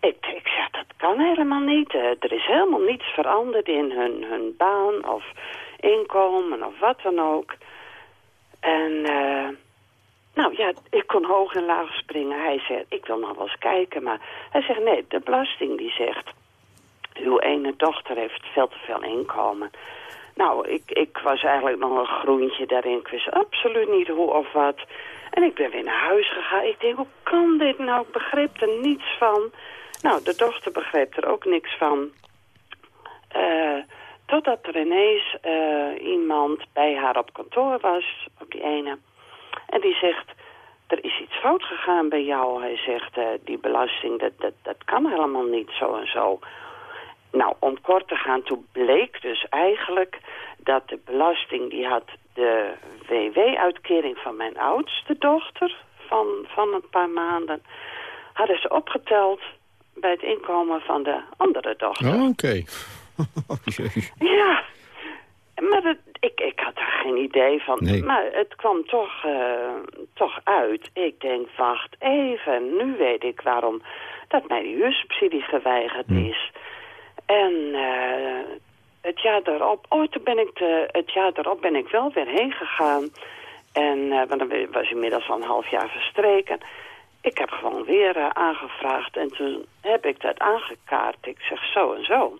Ik, ik zeg, dat kan helemaal niet. Er is helemaal niets veranderd in hun, hun baan of inkomen of wat dan ook. En eh, nou ja, ik kon hoog en laag springen. Hij zegt, ik wil nog wel eens kijken. Maar hij zegt, nee, de belasting die zegt... uw ene dochter heeft veel te veel inkomen. Nou, ik, ik was eigenlijk nog een groentje daarin. Ik wist absoluut niet hoe of wat. En ik ben weer naar huis gegaan. Ik denk, hoe kan dit nou? Ik begreep er niets van. Nou, de dochter begreep er ook niks van. Eh, totdat er ineens eh, iemand bij haar op kantoor was, op die ene. En die zegt, er is iets fout gegaan bij jou. Hij zegt, eh, die belasting, dat, dat, dat kan helemaal niet zo en zo. Nou, om kort te gaan, toen bleek dus eigenlijk dat de belasting, die had de WW-uitkering van mijn oudste dochter van, van een paar maanden, hadden ze opgeteld bij het inkomen van de andere dochter. Oh, oké. Oh. Ja, maar ik, ik had er geen idee van. Nee. Maar het kwam toch, eh, toch uit. Ik denk, wacht even, nu weet ik waarom dat mij die huursubsidie geweigerd Hm. is. En eh, het jaar daarop, oh, toen ben ik de, het jaar daarop ben ik wel weer heen gegaan. En, eh, want dan was inmiddels al een half jaar verstreken. Ik heb gewoon weer eh, aangevraagd en toen heb ik dat aangekaart. Ik zeg zo en zo.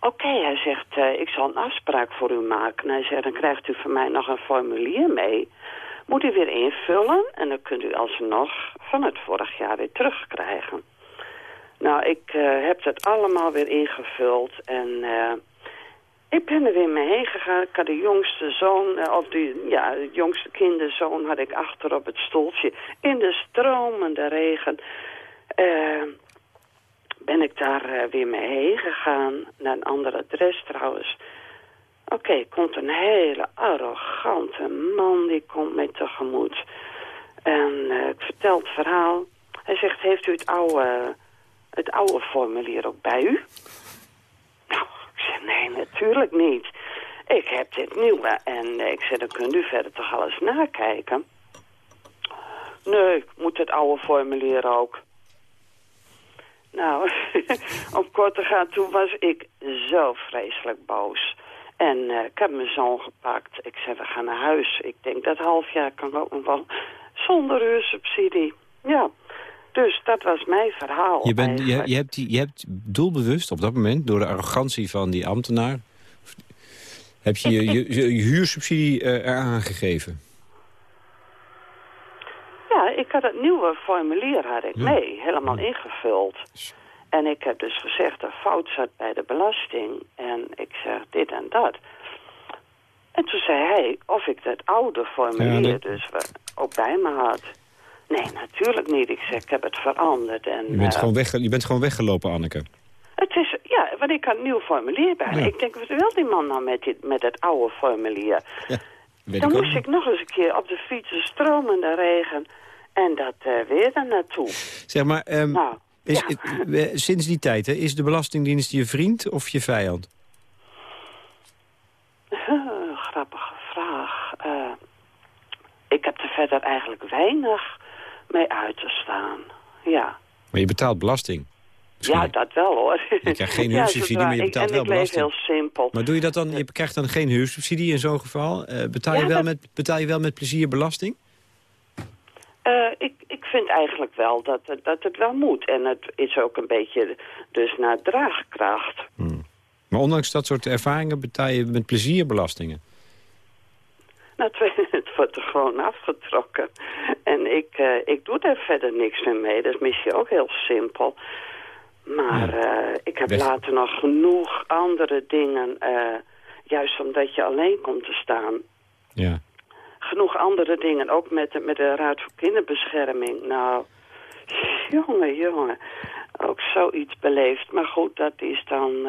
Oké, hij zegt, ik zal een afspraak voor u maken. Hij zegt, dan krijgt u van mij nog een formulier mee. Moet u weer invullen en dan kunt u alsnog van het vorig jaar weer terugkrijgen. Nou, ik eh, heb dat allemaal weer ingevuld en eh, ik ben er weer mee heen gegaan. Ik had de jongste zoon, eh, of de, ja, de jongste kinderzoon had ik achter op het stoeltje. In de stromende regen ben ik daar weer mee heen gegaan. Naar een ander adres trouwens. Oké, komt een hele arrogante man, die komt mij tegemoet. En ik vertel het verhaal. Hij zegt, heeft u het oude, het oude formulier ook bij u? Nou, ik zeg, nee, natuurlijk niet. Ik heb dit nieuwe. En ik zeg, dan kunt u verder toch alles nakijken? Nee, ik moet het oude formulier ook. Nou, kort te gaan, toen was ik zo vreselijk boos. En eh, ik heb mijn zoon gepakt. Ik zei, we gaan naar huis. Ik denk, dat half jaar kan ook nog wel zonder huursubsidie. Ja, dus dat was mijn verhaal. Je, bent, je, je, hebt die, je hebt doelbewust op dat moment, door de arrogantie van die ambtenaar... heb je je, je, je huursubsidie eh, eraan gegeven. Ja, ik had het nieuwe formulier had ik Ja. mee, helemaal ingevuld. En ik heb dus gezegd dat fout zat bij de belasting. En ik zeg dit en dat. En toen zei hij of ik dat oude formulier Ja, dat- dus ook bij me had. Nee, natuurlijk niet. Ik zeg, ik heb het veranderd. En, Je bent, eh, gewoon, wegge- je bent gewoon weggelopen, Anneke. Het is, ja, want ik had een nieuw formulier bij. Ja. Ik denk, wat wil die man nou met, dit, met het oude formulier? Dan ik moest ik nog eens een keer op de fiets de stromende regen en dat eh, weer er naartoe. Zeg maar, ehm, Nou, is, ja. sinds die tijd, hè, is de Belastingdienst je vriend of je vijand? grappige vraag. Eh, ik heb er verder eigenlijk weinig mee uit te staan. Ja. Maar je betaalt belasting. Ja, dat wel hoor. Je krijgt geen huursubsidie, maar je ik- betaalt en wel ik leef belasting. heel simpel. Maar doe je dat dan, je krijgt dan geen huursubsidie in zo'n geval? Eh, betaal, je wel dat- met, betaal je wel met plezier belasting? Eh, ik, ik vind eigenlijk wel dat, het- dat het wel moet. En het is ook een beetje dus naar draagkracht. Maar ondanks dat soort ervaringen betaal je met plezier belastingen. Nou, het wordt er gewoon afgetrokken. En ik, eh, ik doe daar verder niks meer mee. Dat is misschien ook heel simpel. Maar eh, ik heb later nog genoeg andere dingen... eh, juist omdat je alleen komt te staan... Ja. genoeg andere dingen, ook met, de- met de Raad voor Kinderbescherming. Nou, jongen, jongen, ook zoiets beleefd. Maar goed, dat is dan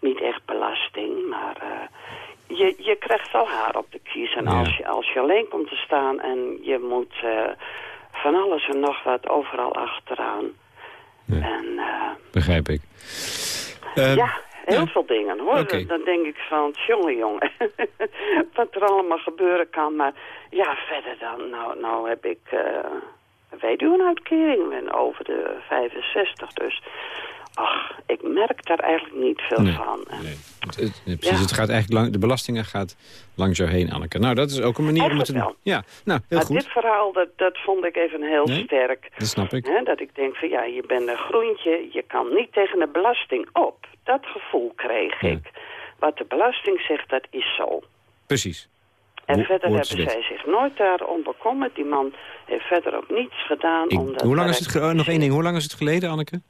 niet echt belasting, maar je, je krijgt wel haar op de kies. En Ja. als, je, als je alleen komt te staan en je moet eh, van alles en nog wat overal achteraan. Ja. En eh, Begrijp ik. Eh, ja, heel veel dingen hoor. Dan denk ik van, jongen, jongen, wat er allemaal gebeuren kan. Maar ja, verder dan, nou, nou heb ik uh, een weduwenuitkering, ik ben over de 65. Dus, ach, ik merk daar eigenlijk niet veel Nee, van. Nee. Het, het- nee, precies, Ja. het gaat eigenlijk lang, de belastingen gaat langs jou heen, Anneke. Nou, dat is ook een manier om het te doen. Ja, nou, heel maar goed. dit verhaal, dat, dat vond ik even heel Nee, sterk. Dat snap ik. Hè, dat ik denk van, ja, je bent een groentje, je kan niet tegen de belasting op. Dat gevoel kreeg Ja. ik. Wat de belasting zegt, dat is zo. Precies. En Ho- verder hebben zij zich nooit daarom bekommerd. Die man heeft verder ook niets gedaan. Ik- hoe lang is het oh, nog één ding. Hoe lang is het geleden, Anneke?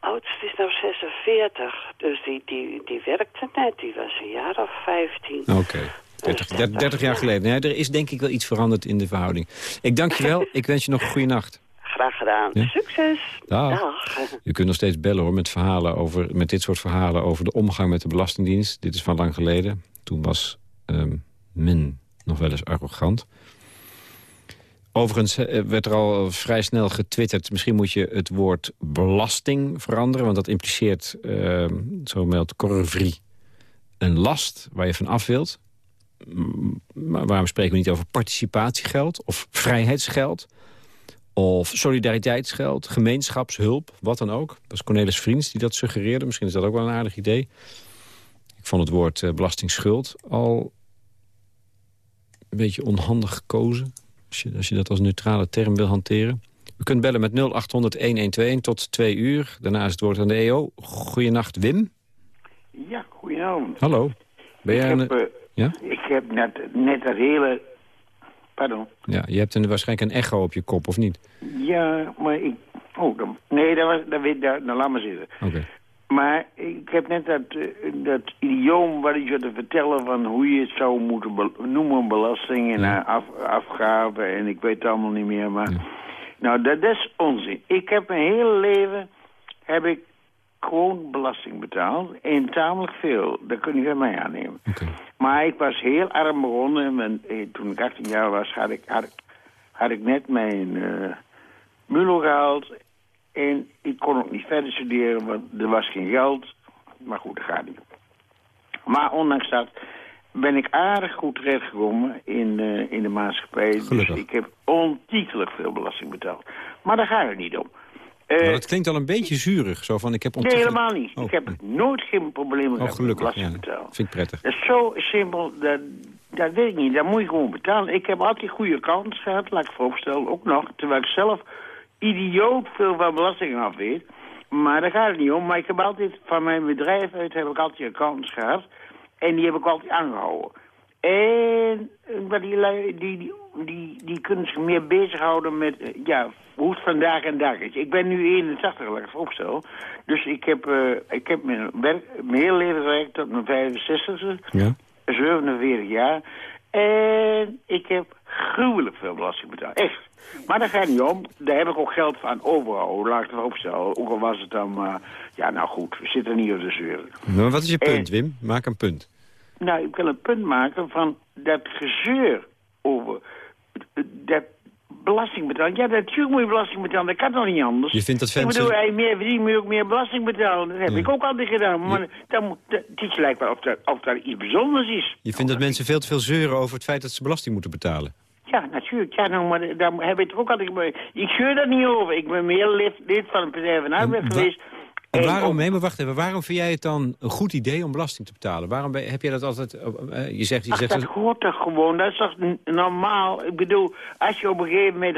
Oudste is nou 46, dus die, die, die werkte net. Die was een jaar of 15. Oké. 30, 30, 30 jaar geleden. Nee, er is denk ik wel iets veranderd in de verhouding. Ik dank je wel. Ik wens je nog een goede nacht. Graag gedaan. Ja. Succes. Dag. Dag. U kunt nog steeds bellen hoor, met, verhalen over, met dit soort verhalen over de omgang met de Belastingdienst. Dit is van lang geleden. Toen was ehm, men nog wel eens arrogant. Overigens eh, werd er al vrij snel getwitterd... misschien moet je het woord belasting veranderen... want dat impliceert, ehm, zo meldt Corvrie, een last waar je van af wilt. Maar waarom spreken we niet over participatiegeld of vrijheidsgeld... of solidariteitsgeld, gemeenschapshulp, wat dan ook. Dat is Cornelis Vriends die dat suggereerde. Misschien is dat ook wel een aardig idee. Ik vond het woord eh, belastingsschuld al een beetje onhandig gekozen. Als je, als je dat als neutrale term wil hanteren. U kunt bellen met 0800-1121 tot 2 uur. Daarna is het woord aan de EO. Goeienacht, Wim. Ja, goedenavond. Hallo. Ben jij ik, heb, eh, Ja? ik heb net, net dat hele... Pardon. Ja, je hebt een, waarschijnlijk een echo op je kop, of niet? Ja, maar ik... Oh, dan, nee, dat, was, dat, weet, dat, nou, laat maar zitten. Oké. Maar ik heb net dat, eh, dat idioom wat ik je te vertellen van hoe je het zou moeten be- noemen, belasting en Ja. eh, af, afgaven en ik weet het allemaal niet meer. Maar, Ja. Nou, dat, dat is onzin. Ik heb mijn hele leven heb ik gewoon belasting betaald en tamelijk veel. Dat kun je van mij aannemen. Maar ik was heel arm begonnen. En, eh, toen ik 18 jaar was, had ik, had, ik- had ik net mijn eh MULO gehaald. En ik kon ook niet verder studeren, want er was geen geld. Maar goed, dat gaat niet. Maar ondanks dat ben ik aardig goed terechtgekomen in, eh, in de maatschappij. Gelukkig. Dus ik heb ontiegelijk veel belasting betaald. Maar daar gaat het niet om. Eh, Maar dat klinkt al een beetje zuurig. Zo van, ik heb nee, ontiegelijk- helemaal niet. Oh. Ik heb nooit geen problemen Oh, gehad met gelukkig. Ja. belasting betaald. Vind ik prettig. Dat is zo simpel, dat, dat weet ik niet. Dat moet je gewoon betalen. Ik heb altijd goede accountants gehad, laat ik vooropstellen, ook nog. Terwijl ik zelf idioot veel van belasting af weet. Maar daar gaat het niet om. Maar ik heb altijd, van mijn bedrijf uit, heb ik altijd accountants gehad. En die heb ik altijd aangehouden. En maar die, die, die, die, die kunnen zich meer bezighouden met, eh, ja, hoe het vandaag en dag is. Ik ben nu 81, laat ik het opstellen. Dus ik heb, eh, ik heb mijn, werk, mijn hele leven gewerkt tot mijn 65e. Ja? 47 jaar. En ik heb gruwelijk veel belasting betaald. Echt. Maar daar gaat niet om. Daar heb ik ook geld van overgehouden. Laat ik het opstellen. Ook al was het dan maar... Ja, nou goed. We zitten niet op de zeuren. Maar wat is je Eh. punt, Wim? Maak een punt. Nou, ik wil een punt maken van dat gezeur over dat belasting betalen. Ja, natuurlijk moet je belasting betalen. Dat kan toch niet anders? Je vindt dat Ik mensen... bedoel, je meer verdient, moet je ook meer belasting betalen. Dat heb Ja. ik ook altijd gedaan. Maar dan moet, dat, het is lijkt wel of dat, of dat iets bijzonders is. Je vindt dat mensen veel te veel zeuren over het feit dat ze belasting moeten betalen. Ja, natuurlijk. Ja, nou, maar daar heb ik toch ook altijd... Ik zeur daar niet over. Ik ben meer lid, lid van de Partij van Arbeid geweest. En waarom, nee, maar wacht even, waarom vind jij het dan een goed idee om belasting te betalen? Waarom heb jij dat altijd... eh, eh, je zegt, je Ach, zegt dat hoort toch gewoon. Dat is toch normaal? Ik bedoel, als je op een gegeven moment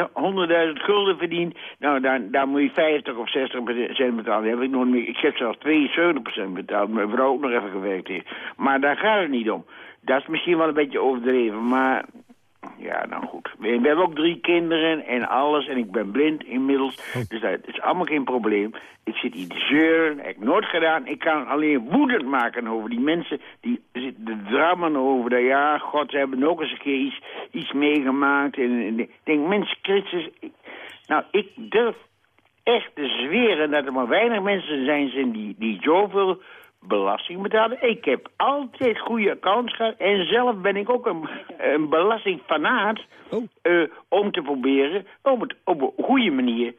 100.000 gulden verdient... nou, dan, dan moet je 50 of 60 procent betalen. Dat heb ik nog niet. Ik heb zelfs 72 procent betaald. Mijn vrouw ook nog even gewerkt heeft. Maar daar gaat het niet om. Dat is misschien wel een beetje overdreven, maar... Ja, nou goed. We, we hebben ook drie kinderen en alles. En ik ben blind inmiddels. Dus dat is allemaal geen probleem. Ik zit hier te zeuren. heb ik nooit gedaan. Ik kan alleen woedend maken over die mensen. Die zitten te drammen over dat. Ja, god, ze hebben ook eens een keer iets, iets meegemaakt. En, en ik denk, mensen, Christus... ik- nou, ik durf echt te zweren dat er maar weinig mensen zijn, zijn die, die zoveel belasting betalen. Ik heb altijd goede accounts gehad. En zelf ben ik ook een, een belastingfanaat. Oh. eh, om te proberen om het op een goede manier...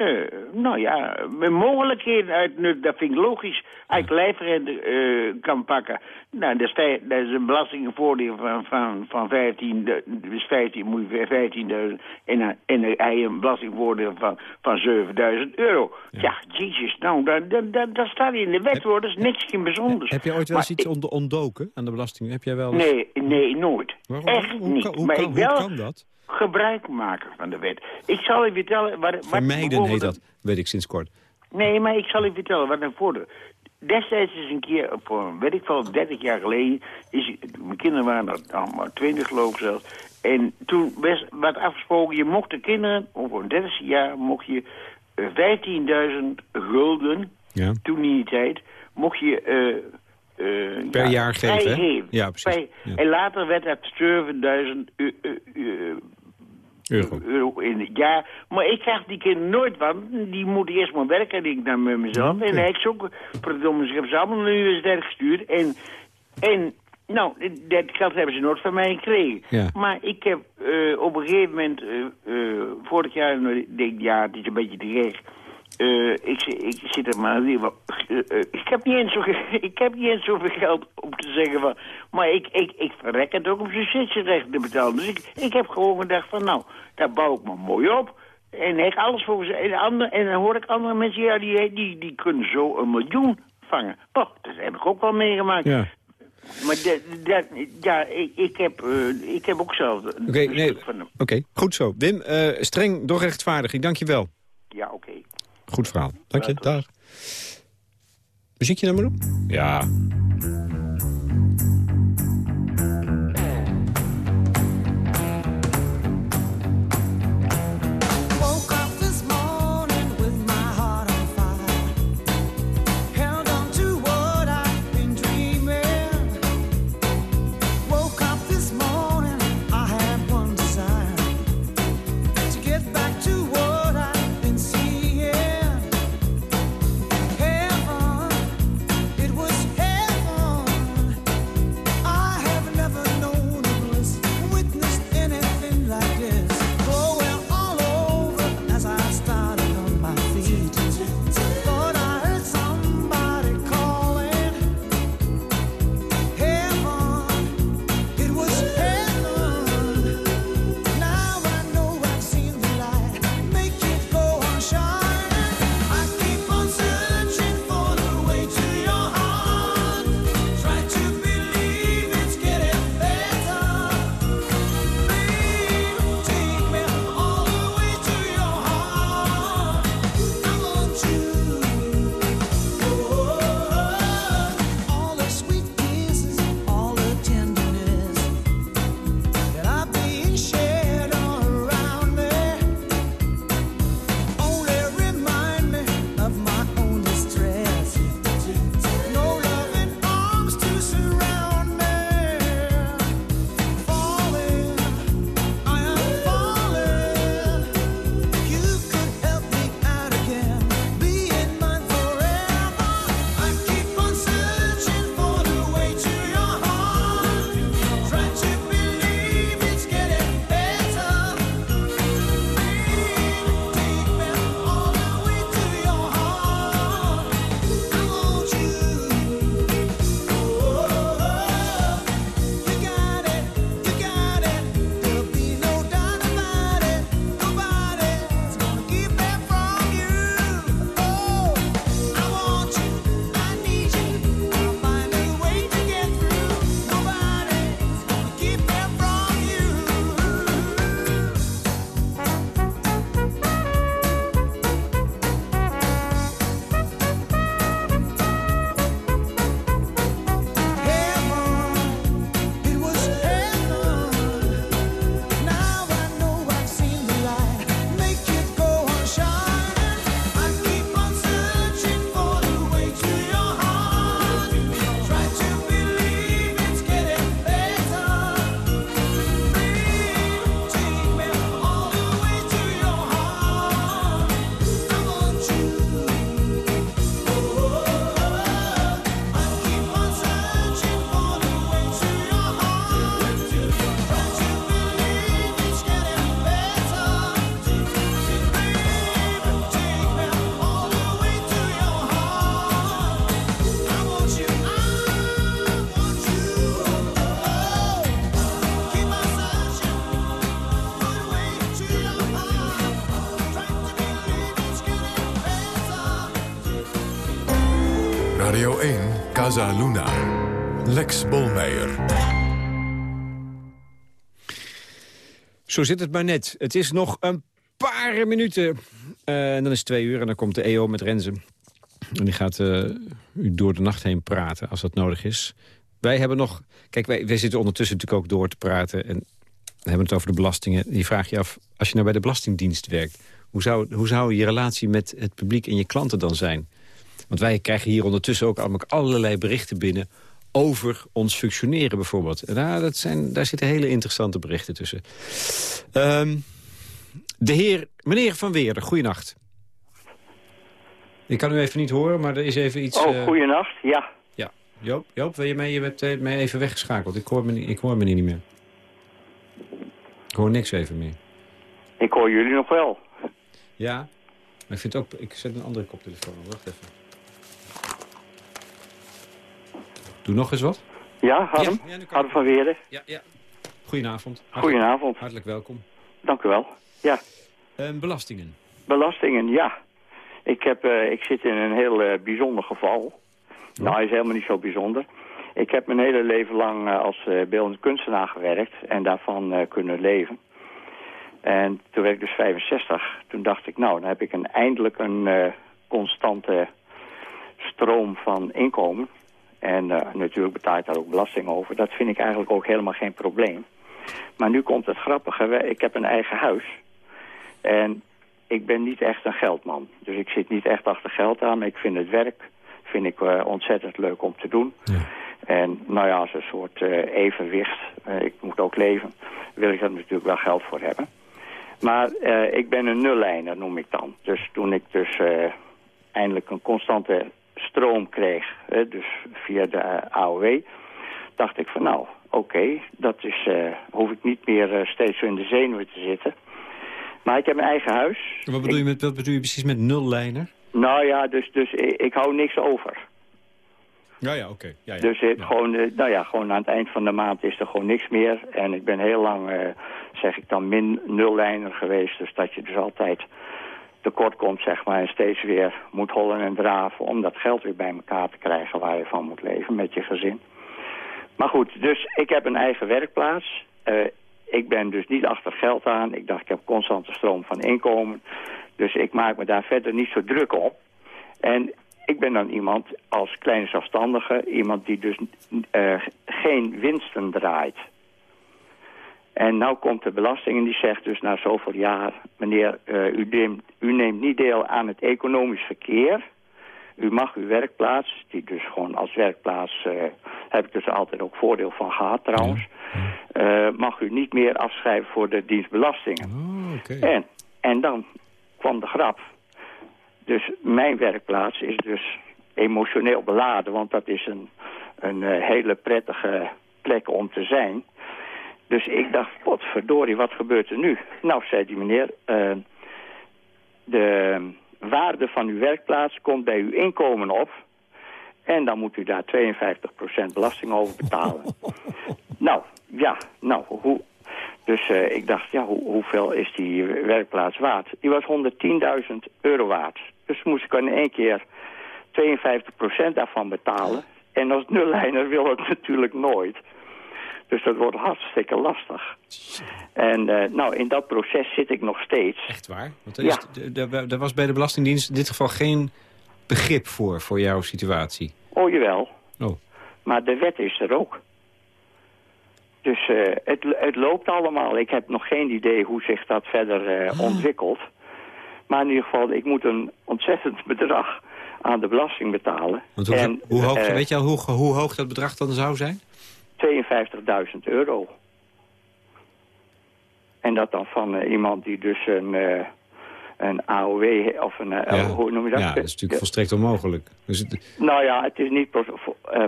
eh, nou ja, met mogelijkheden uitnut, dat vind ik logisch. Als ik lijfrente eh, kan pakken, nou, dat is, dat is een belastingvoordeel van, van, van 15, de- dus 15 moet je 15.000 en, en je een belastingvoordeel van, van 7.000 euro. Ja, jezus, nou, dat, dat, dat, dat staat in de wet hoor, dat is niks geen bijzonders. Heb je ooit wel eens Maar iets ik- ont- ontdoken aan de belasting? Heb jij wel eens... Nee, nee, nooit. Waarom? Echt hoe, niet. Hoe, maar kan, ik hoe wel kan dat? Gebruik maken van de wet. Ik zal je vertellen... Wat, Vermijden heet dat, weet ik sinds kort. Nee, maar ik zal je vertellen wat een voordeel. Destijds is een keer, voor weet ik wel, 30 jaar geleden... Is, mijn kinderen waren er allemaal 20 geloof ik zelfs. En toen was, werd afgesproken, je mocht de kinderen, over een 30 jaar, mocht je eh, 15.000 gulden, Ja. toen in die tijd, mocht je... eh, eh, Per jaar geven, hè? Ja, precies. Ja. En later werd dat 7000 eu- eu- eu- Euro. euro in het jaar. Maar ik krijg die kinderen nooit van. Die moeten eerst maar werken, denk ik dan met mezelf. En ik ze ook, verdomme, ik heb ze allemaal naar de universiteit gestuurd. En, en nou, dat geld hebben ze nooit van mij gekregen. Ja. Maar ik heb eh, op een gegeven moment, eh, eh, vorig jaar, nou, ik denk ja, het is een beetje te gek. Eh, ik, ik zit er maar weer wat- eh, eh, ik heb niet eens zo ik heb niet eens zoveel geld om te zeggen van maar ik, ik, ik verrek het ook om subsidierechten te betalen dus ik, ik heb gewoon gedacht van nou daar bouw ik me mooi op en heb alles voor en, ander, en dan hoor ik andere mensen ja die, die, die kunnen zo een miljoen vangen oh dat heb ik ook wel meegemaakt Ja. maar dat, dat, ja ik, ik heb ik heb ook zelf een Oké, nee, stuk van hem. oké, goed zo. Wim, streng, doch rechtvaardig. Ik dank je wel. ja oké Goed verhaal. Dank je. Dag. Muziekje dan maar op? Ja. Zo zit het maar net. Het is nog een paar minuten. Eh, en dan is het twee uur en dan komt de EO met Renzen. En die gaat eh, u door de nacht heen praten als dat nodig is. Wij hebben nog... Kijk, wij, wij zitten ondertussen natuurlijk ook door te praten. En we hebben het over de belastingen. Die vraag je af, als je nou bij de Belastingdienst werkt... hoe zou, hoe zou je relatie met het publiek en je klanten dan zijn? Want wij krijgen hier ondertussen ook allemaal allerlei berichten binnen... over ons functioneren bijvoorbeeld. En daar, dat zijn, daar zitten hele interessante berichten tussen. Ehm, de heer, meneer Van Weerden, goeienacht. Ik kan u even niet horen, maar er is even iets... Oh, eh, goeienacht. Ja. Ja, Joop, Joop wil je mee? Je hebt eh, mij even weggeschakeld. Ik hoor, me, niet- ik hoor me niet meer. Ik hoor niks even meer. Ik hoor jullie nog wel. Ja, maar ik vind ook... Ik zet een andere koptelefoon op. Wacht even. Doe nog eens wat. Ja, Harm? Ja, ja, Harm van Weerden. Ja, ja. Goedenavond. Hartelijk- Goedenavond. Hartelijk welkom. Dank u wel. Ja, Ehm, belastingen. belastingen, ja. Ik, heb, eh, ik zit in een heel eh, bijzonder geval. Nou, hij is helemaal niet zo bijzonder. Ik heb mijn hele leven lang eh, als beeldend kunstenaar gewerkt en daarvan kunnen leven. En toen werd ik dus 65. Toen dacht ik, nou, dan heb ik een, eindelijk een constante stroom van inkomen. En eh, natuurlijk betaal ik daar ook belasting over. Dat vind ik eigenlijk ook helemaal geen probleem. Maar nu komt het grappige. Ik heb een eigen huis. En ik ben niet echt een geldman. Dus ik zit niet echt achter geld aan. Maar ik vind het werk vind ik, eh, ontzettend leuk om te doen. En nou ja, als een soort eh, evenwicht. ik moet ook leven. Wil ik daar natuurlijk wel geld voor hebben. Maar ik ben een nullijner, noem ik dan. Dus toen ik dus eindelijk een constante stroom kreeg, hè, dus via de eh, AOW, dacht ik van nou, oké, dat is, eh, hoef ik niet meer eh, steeds zo in de zenuwen te zitten. Maar ik heb een eigen huis. Wat bedoel, je met, wat bedoel je precies met nullijner? Nou ja, dus, dus ik, ik hou niks over. Ja, ja, oké. Ja, ja. Dus gewoon, nou ja, gewoon aan het eind van de maand is er gewoon niks meer. En ik ben heel lang, zeg ik dan, min nullijner geweest. Dus dat je dus altijd tekort komt, zeg maar. En steeds weer moet hollen en draven om dat geld weer bij elkaar te krijgen waar je van moet leven met je gezin. Maar goed, dus ik heb een eigen werkplaats. Eh, ik ben dus niet achter geld aan. Ik dacht, ik heb constante stroom van inkomen. Dus ik maak me daar verder niet zo druk op. En ik ben dan iemand als kleine zelfstandige, iemand die dus eh, geen winsten draait. En nou komt de belasting en die zegt dus na zoveel jaar... meneer, eh, u, neemt, u neemt niet deel aan het economisch verkeer. U mag uw werkplaats, die dus gewoon als werkplaats... eh, heb ik dus altijd ook voordeel van gehad trouwens... eh, mag u niet meer afschrijven voor de dienstbelastingen. Oh. En, en dan kwam de grap. Dus mijn werkplaats is dus emotioneel beladen, want dat is een, een hele prettige plek om te zijn. Dus ik dacht, potverdorie, wat gebeurt er nu? Nou, zei die meneer, eh, de waarde van uw werkplaats komt bij uw inkomen op. En dan moet u daar 52% belasting over betalen. nou, ja, nou, hoe... Dus eh, ik dacht, ja, hoe, hoeveel is die werkplaats waard? Die was 110.000 euro waard. Dus moest ik in één keer 52% daarvan betalen. En als nullijner wil het natuurlijk nooit. Dus dat wordt hartstikke lastig. En eh, nou, in dat proces zit ik nog steeds. Echt waar? Want er, er- er- er was bij de Belastingdienst in dit geval geen begrip voor, voor jouw situatie. Oh, jawel. Oh. Maar de wet is er ook. Dus eh, het, het loopt allemaal. Ik heb nog geen idee hoe zich dat verder eh, ontwikkelt. Maar in ieder geval, ik moet een ontzettend bedrag aan de belasting betalen. Want hoe, en, hoe, hoog, weet je al hoe, hoe hoog dat bedrag dan zou zijn? 52.000 euro. En dat dan van eh, iemand die dus een, eh, een AOW of een... eh, hoe noem je dat? ja, dat is natuurlijk volstrekt onmogelijk. Dus het, Nou ja, het is niet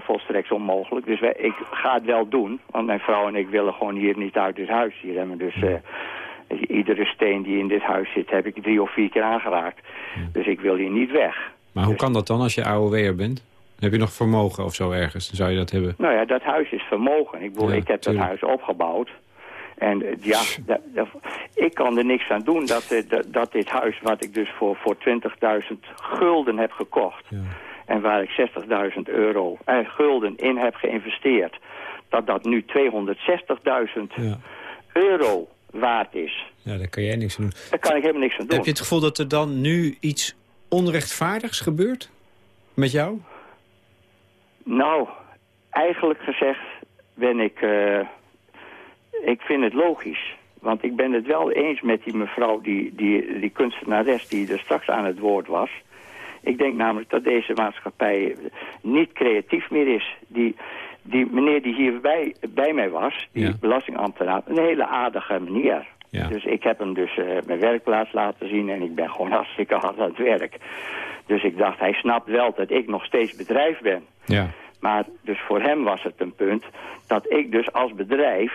volstrekt onmogelijk. Dus wij, ik ga het wel doen. Want mijn vrouw en ik willen gewoon hier niet uit dit huis hier hebben. Dus eh, iedere steen die in dit huis zit heb ik drie of vier keer aangeraakt. Dus ik wil hier niet weg. maar hoe kan dat dan als je AOW'er bent? Heb je nog vermogen of zo ergens? Dan zou je dat hebben. Nou ja, dat huis is vermogen. Ik, bedoel, Ja, ik heb dat huis opgebouwd. En eh, ja, dat- dat- ik kan er niks aan doen dat, eh, dat, dat dit huis, wat ik dus voor, voor 20.000 gulden heb gekocht... en waar ik 60.000 euro eh, gulden in heb geïnvesteerd, dat dat nu 260.000 Ja. euro waard is. ja, daar kan jij niks aan doen. Daar kan ik helemaal niks aan doen. Heb je het gevoel dat er dan nu iets onrechtvaardigs gebeurt? Met jou? Nou, eigenlijk gezegd ben ik... eh, ik vind het logisch. Want ik ben het wel eens met die mevrouw, die, die, die kunstenares die er straks aan het woord was. Ik denk namelijk dat deze maatschappij niet creatief meer is. Die, die meneer die hier bij, bij mij was, die Ja. belastingambtenaar, een hele aardige meneer. Ja. Dus ik heb hem dus eh, mijn werkplaats laten zien en ik ben gewoon hartstikke hard aan het werk. Dus ik dacht, hij snapt wel dat ik nog steeds bedrijf ben. Ja. Maar dus voor hem was het een punt dat ik dus als bedrijf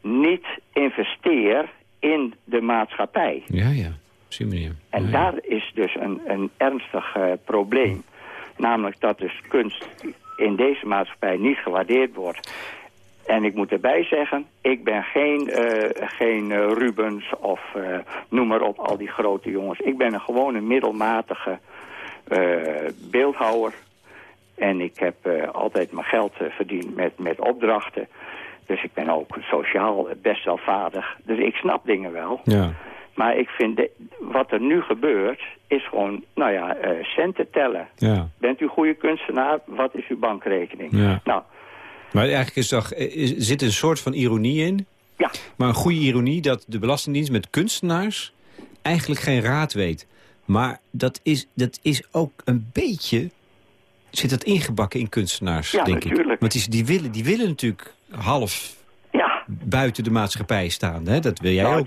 niet investeer in de maatschappij. Ja, ja. Op die manier. En Ja, ja. daar is dus een, een ernstig eh, probleem. Namelijk dat dus kunst in deze maatschappij niet gewaardeerd wordt. En ik moet erbij zeggen, ik ben geen, eh, geen eh, Rubens of eh, noem maar op, al die grote jongens. Ik ben een gewone middelmatige eh, beeldhouwer. En ik heb altijd mijn geld verdiend met, met opdrachten. Dus ik ben ook sociaal best wel vaardig. Dus ik snap dingen wel. Ja. Maar ik vind, de- wat er nu gebeurt, is gewoon, nou ja, centen tellen. Ja. Bent u goede kunstenaar? Wat is uw bankrekening? Ja. Nou, Maar eigenlijk is is, zit een soort van ironie in. Ja. Maar een goede ironie dat de Belastingdienst met kunstenaars eigenlijk geen raad weet. Maar dat is, dat is ook een beetje... Zit dat ingebakken in kunstenaars, Ja, denk ik. Want die, die, willen, die willen natuurlijk half ja, buiten de maatschappij staan. Hè? Dat wil jij nou, ook.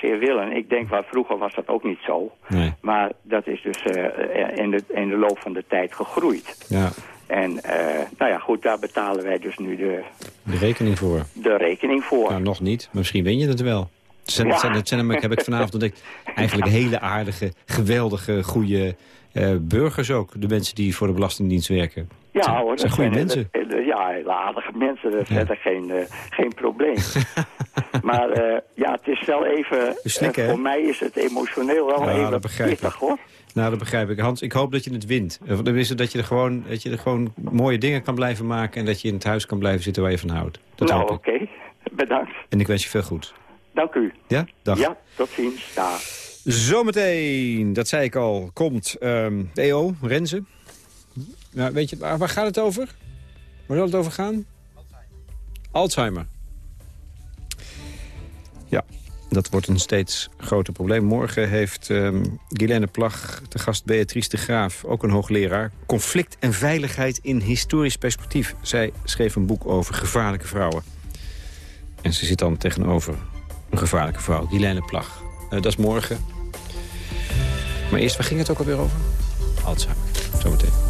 Zozeer willen. Ik denk, waar vroeger was dat ook niet zo. Nee. Maar dat is dus eh, in, de, in de loop van de tijd gegroeid. Ja, En eh, nou ja, goed, daar betalen wij dus nu de, de rekening voor. de rekening voor. Nou, nog niet. Maar misschien win je het wel. Zijn, Ja. heb ik vanavond ontdekt, eigenlijk hele aardige, geweldige, goede eh, burgers ook. De mensen die voor de Belastingdienst werken. Ja zijn, hoor, zijn goede mensen. Ja, hele aardige mensen, dat is verder geen, eh, geen probleem. maar eh, ja, het is wel even... Eh, voor mij is het emotioneel wel Ja, even pittig, hoor. Nou, dat begrijp ik. Hans, ik hoop dat je het wint. Dat je, er gewoon, dat je er gewoon mooie dingen kan blijven maken... en dat je in het huis kan blijven zitten waar je van houdt. Dat nou, oké. ik. Bedankt. En ik wens je veel goed. Dank u. Ja? Dag. Ja, tot ziens. Dag. Zometeen, dat zei ik al, komt ehm, de EO, Renze. Nou, weet je, waar, waar gaat het over? Waar zal het over gaan? Alzheimer. Ja, dat wordt een steeds groter probleem. Morgen heeft ehm Guilaine Plag, de gast Beatrice de Graaf, ook een hoogleraar. Conflict en veiligheid in historisch perspectief. Zij schreef een boek over gevaarlijke vrouwen. En ze zit dan tegenover een gevaarlijke vrouw, Guilaine Plag. Eh, dat is morgen. Maar eerst, waar ging het ook alweer over? Alzheimer. Zometeen.